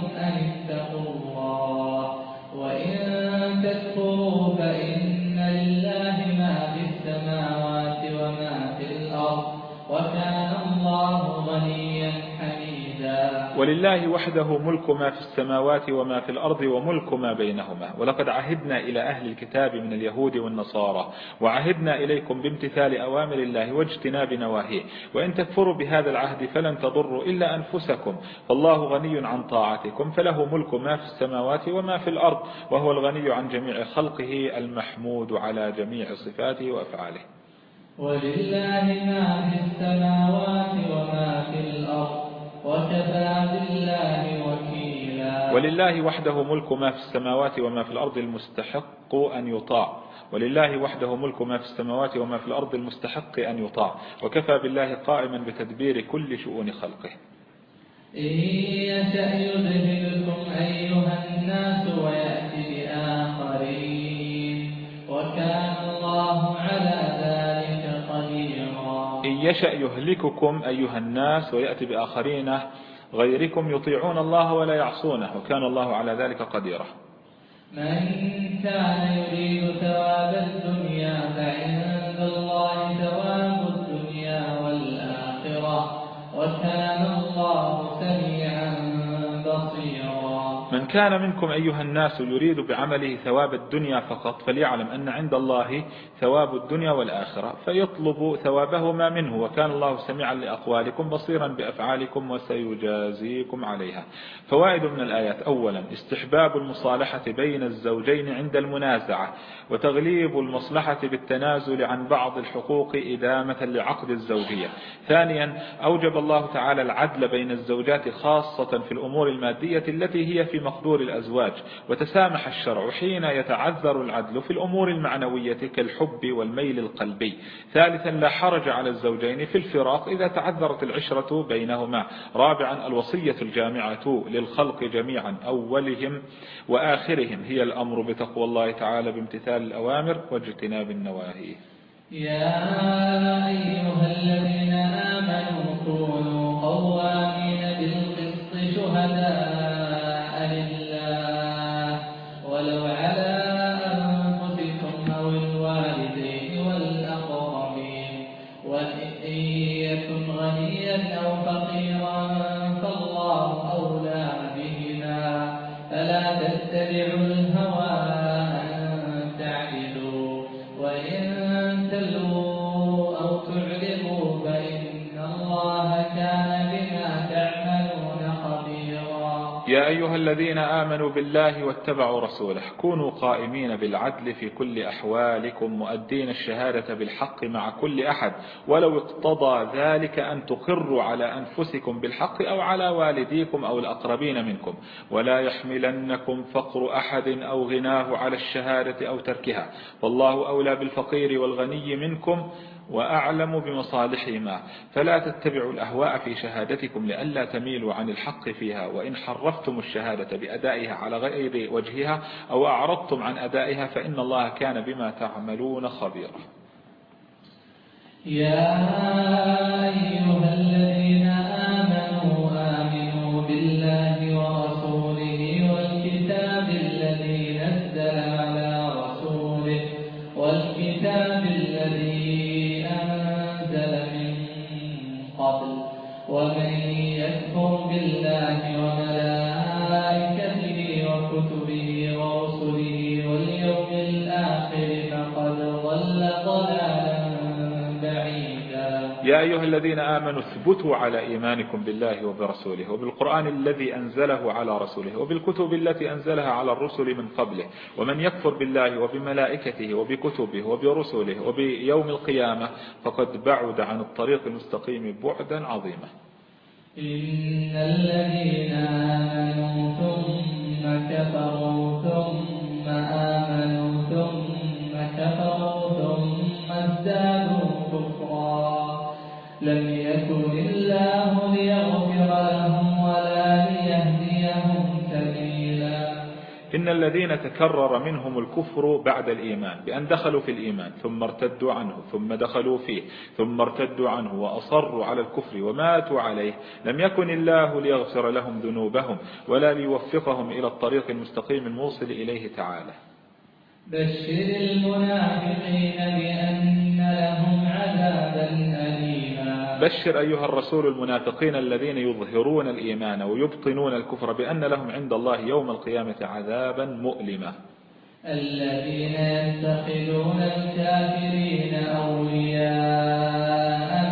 ولله وحده ملك ما في السماوات وما في الأرض وملك ما بينهما. ولقد عهدنا إلى أهل الكتاب من اليهود والنصارى وعهدنا إليكم بامتثال أوامر الله واجتناب نواهيه. وإن تكفروا بهذا العهد فلن تضروا إلا أنفسكم. فالله غني عن طاعتكم فله ملك ما في السماوات وما في الأرض وهو الغني عن جميع خلقه المحمود على جميع صفاته وأفعاله. ولله ما في السماوات وما في الأرض. وكفى بالله وكيلا. ولله وحده ملك ما في السماوات وما في الأرض المستحق أن يطاع. ولله وحده ملك ما في السماوات وما في الأرض المستحق أن يطاع. وكفى بالله قائما بتدبير كل شؤون خلقه. إن يشأ يذهبكم أيها الناس ويأتي بآخرين. وكان الله على ذلك يشأ يهلككم أيها الناس ويأتي بآخرين غيركم يطيعون الله ولا يعصونه وكان الله على ذلك قديرا. من كان يريد ثواب الدنيا فعند الله ثواب الدنيا والآخرة وكان الله سميعا من كان منكم أيها الناس يريد بعمله ثواب الدنيا فقط فليعلم أن عند الله ثواب الدنيا والآخرة فيطلب ثوابهما منه وكان الله سميعا لأقوالكم بصيرا بأفعالكم وسيجازيكم عليها. فوائد من الآيات أولا استحباب المصالحة بين الزوجين عند المنازعة وتغليب المصلحة بالتنازل عن بعض الحقوق إدامة لعقد الزوجية. ثانيا أوجب الله تعالى العدل بين الزوجات خاصة في الأمور المادية التي هي في مقدور الأزواج وتسامح الشرع حين يتعذر العدل في الأمور المعنوية كالحب والميل القلبي. ثالثا لا حرج على الزوجين في الفراق إذا تعذرت العشرة بينهما. رابعا الوصية الجامعة للخلق جميعا أولهم وآخرهم هي الأمر بتقوى الله تعالى بامتثال الأوامر واجتناب النواهي. يا أيها الذين آمنوا كونوا قوامين بالقسط شهداء. أيها الذين آمنوا بالله واتبعوا رسوله كونوا قائمين بالعدل في كل أحوالكم مؤدين الشهادة بالحق مع كل أحد. ولو اقتضى ذلك أن تقروا على أنفسكم بالحق أو على والديكم أو الأقربين منكم. ولا يحملنكم فقر أحد أو غناه على الشهادة أو تركها. والله أولى بالفقير والغني منكم. وأعلم بمصالحهما. فلا تتبعوا الأهواء في شهادتكم لئلا تميلوا عن الحق فيها وإن حرفتم الشهادة بأدائها على غير وجهها أو أعرضتم عن أدائها فإن الله كان بما تعملون خبيرا. يا أيها الذين أيها الذين آمنوا اثبتوا على إيمانكم بالله وبرسوله وبالقرآن الذي أنزله على رسوله وبالكتب التي أنزلها على الرسل من قبله ومن يكفر بالله وبملائكته وبكتبه وبرسله وبيوم القيامة فقد بعد عن الطريق المستقيم بعدا عظيما. إن الذين آمنوا ثم كفروا لم يكن الله ليغفر لهم ولا ليهديهم سبيلا. إن الذين تكرر منهم الكفر بعد الإيمان بأن دخلوا في الإيمان ثم ارتدوا عنه ثم دخلوا فيه ثم ارتدوا عنه وأصروا على الكفر وماتوا عليه لم يكن الله ليغفر لهم ذنوبهم ولا ليوفقهم إلى الطريق المستقيم الموصل إليه تعالى. بشر المنافقين بأن لهم عذابا أليما. بشر أيها الرسول المنافقين الذين يظهرون الإيمان ويبطنون الكفر بأن لهم عند الله يوم القيامة عذابا مؤلما الذين يتخذون الكافرين أولياء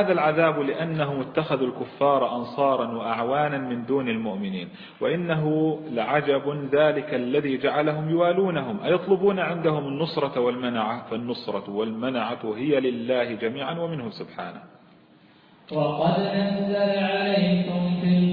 هذا العذاب لأنهم اتخذوا الكفار أنصارا وأعوانا من دون المؤمنين وإنه لعجب ذلك الذي جعلهم يوالونهم أيطلبون عندهم النصرة والمنعة؟ فالنصرة والمنعة هي لله جميعا ومنه سبحانه. وقد نزل عليكم في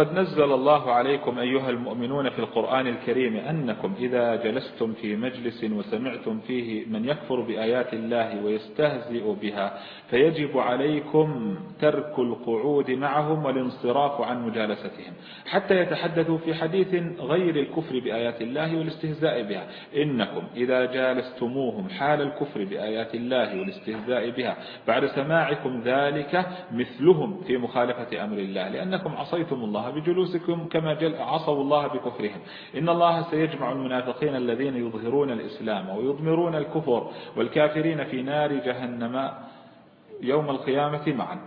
وقد نزل الله عليكم أيها المؤمنون في القرآن الكريم أنكم إذا جلستم في مجلس وسمعتم فيه من يكفر بآيات الله ويستهزئ بها فيجب عليكم ترك القعود معهم والانصراف عن مجالستهم حتى يتحدثوا في حديث غير الكفر بآيات الله والاستهزاء بها. إنكم إذا جالستموهم حال الكفر بآيات الله والاستهزاء بها بعد سماعكم ذلك مثلهم في مخالفة أمر الله لأنكم عصيتم الله بجلوسكم كما جل عصوا الله بكفرهم. إن الله سيجمع المنافقين الذين يظهرون الإسلام ويضمرون الكفر والكافرين في نار جهنم يوم القيامة معا.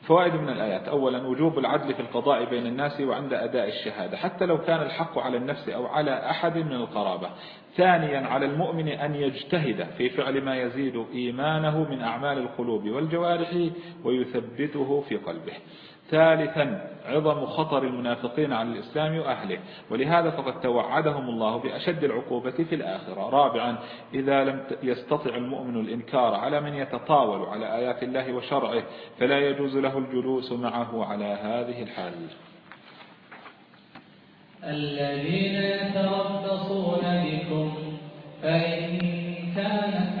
فوائد من الآيات. أولا وجوب العدل في القضاء بين الناس وعند أداء الشهادة حتى لو كان الحق على النفس أو على أحد من القرابة. ثانيا على المؤمن أن يجتهد في فعل ما يزيد إيمانه من أعمال القلوب والجوارح ويثبته في قلبه. ثالثا عظم خطر المنافقين على الإسلام وأهله. ولهذا فقد توعدهم الله بأشد العقوبة في الآخرة. رابعا إذا لم يستطع المؤمن الإنكار على من يتطاول على آيات الله وشرعه فلا يجوز له الجلوس معه على هذه الحال. الذين يتربصون بكم فإن كان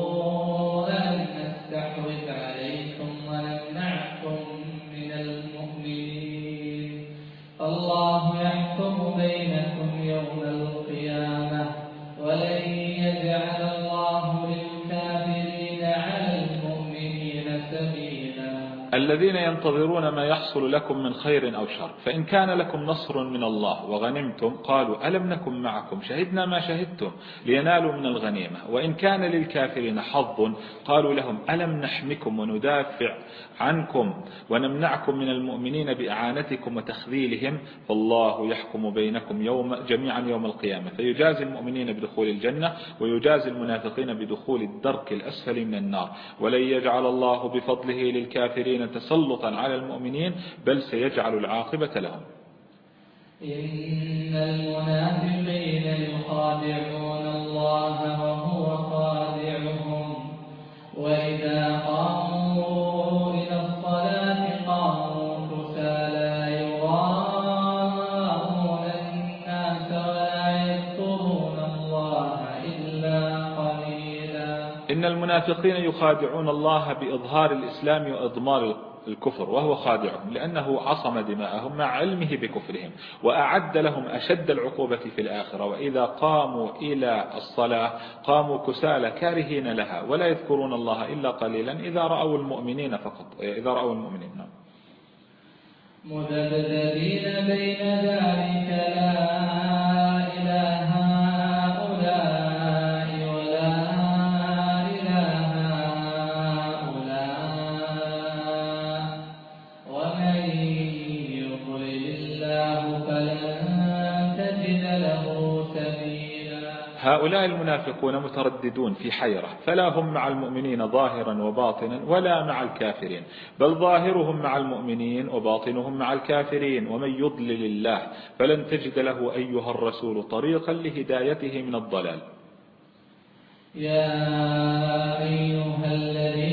الذين ينتظرون ما يحصل لكم من خير أو شر. فإن كان لكم نصر من الله وغنمتم قالوا ألم نكن معكم؟ شهدنا ما شهدتم لينالوا من الغنيمة. وإن كان للكافرين حظ قالوا لهم ألم نحمكم وندافع عنكم ونمنعكم من المؤمنين بإعانتكم وتخذيلهم؟ فالله يحكم بينكم يوم جميعا يوم القيامة. فيجازي المؤمنين بدخول الجنة ويجازي المنافقين بدخول الدرك الأسفل من النار. ولن يجعل الله بفضله للكافرين تسلطا على المؤمنين بل سيجعل العاقبة لهم. إن المنافقين يخادعون الله وهو خادعهم. وإذا قاموا إلى الصلاة قاموا كسالى يراءون الناس ولا يذكرون الله إلا قليلا. إن المنافقين يخادعون الله بإظهار الإسلام وإضمار الكفر وهو خادعهم لأنه عصم دماءهم مع علمه بكفرهم وأعد لهم أشد العقوبة في الآخرة وإذا قاموا إلى الصلاة قاموا كسالى كارهين لها ولا يذكرون الله إلا قليلا إذا رأوا المؤمنين فقط إذا رأوا المؤمنين نعم. مذبذبين بين ذلك لا هؤلاء المنافقون مترددون في حيرة فلا هم مع المؤمنين ظاهرا وباطنا ولا مع الكافرين بل ظاهرهم مع المؤمنين وباطنهم مع الكافرين ومن يضلل الله فلن تجد له أيها الرسول طريقا لهدايته من الضلال. يا أيها الذين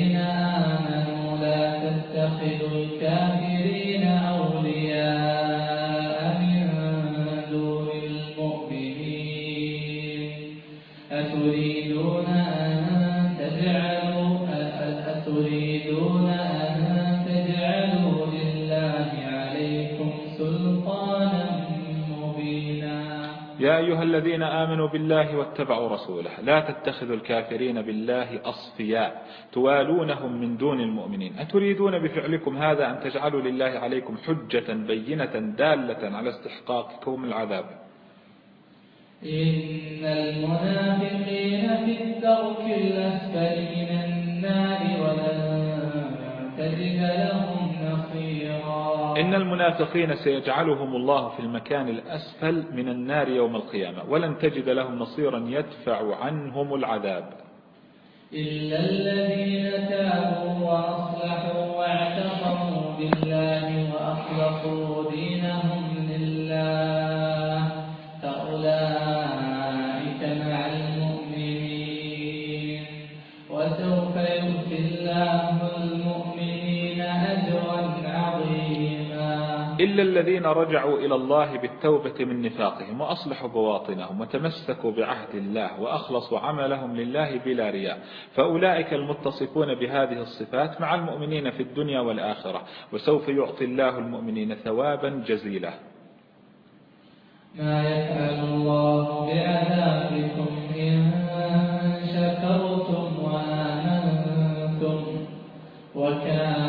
الذين آمنوا بالله واتبعوا رسوله. لا تتخذوا الكافرين بالله أصفياء. توالونهم من دون المؤمنين. أتريدون بفعلكم هذا أن تجعلوا لله عليكم حجة بينة دالة على استحقاقكم العذاب؟ إن المنافقين في الدرك الأسفل من النار ولن تجد لهم إن المنافقين سيجعلهم الله في المكان الأسفل من النار يوم القيامة ولن تجد لهم نصيرا يدفع عنهم العذاب. إلا الذين تابوا وأصلحوا واعتصموا بالله وأخلصوا دينهم إلا الذين رجعوا إلى الله بالتوبة من نفاقهم وأصلحوا بواطنهم وتمسكوا بعهد الله وأخلصوا عملهم لله بلا رياء. فأولئك المتصفون بهذه الصفات مع المؤمنين في الدنيا والآخرة وسوف يعطي الله المؤمنين ثوابا جزيلا. ما يفعل الله بعذابكم إن شكرتم وآمنتم وكان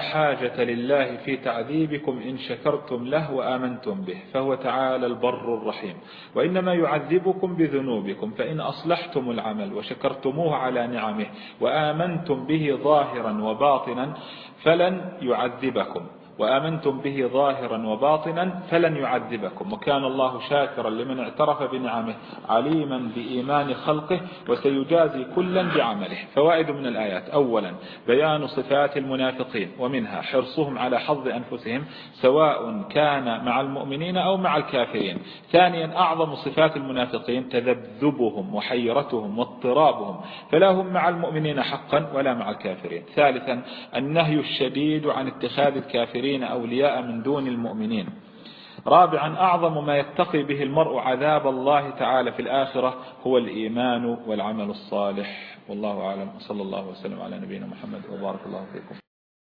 لا حاجة لله في تعذيبكم إن شكرتم له وآمنتم به فهو تعالى البر الرحيم. وإنما يعذبكم بذنوبكم فإن أصلحتم العمل وشكرتموه على نعمه وآمنتم به ظاهرا وباطنا فلن يعذبكم. وآمنتم به ظاهرا وباطنا فلن يعذبكم. وكان الله شاكرا لمن اعترف بنعمه عليما بإيمان خلقه وسيجازي كلا بعمله. فوائد من الآيات. أولا بيان صفات المنافقين ومنها حرصهم على حظ أنفسهم سواء كان مع المؤمنين أو مع الكافرين. ثانيا أعظم صفات المنافقين تذبذبهم وحيرتهم واضطرابهم. فلا هم مع المؤمنين حقا ولا مع الكافرين. ثالثا النهي الشديد عن اتخاذ الكافرين أولياء من دون المؤمنين. رابعا أعظم ما يتقي به المرء عذاب الله تعالى في الآخرة هو الإيمان والعمل الصالح. والله أعلم. صلى الله وسلم على نبينا محمد. وبارك الله فيكم.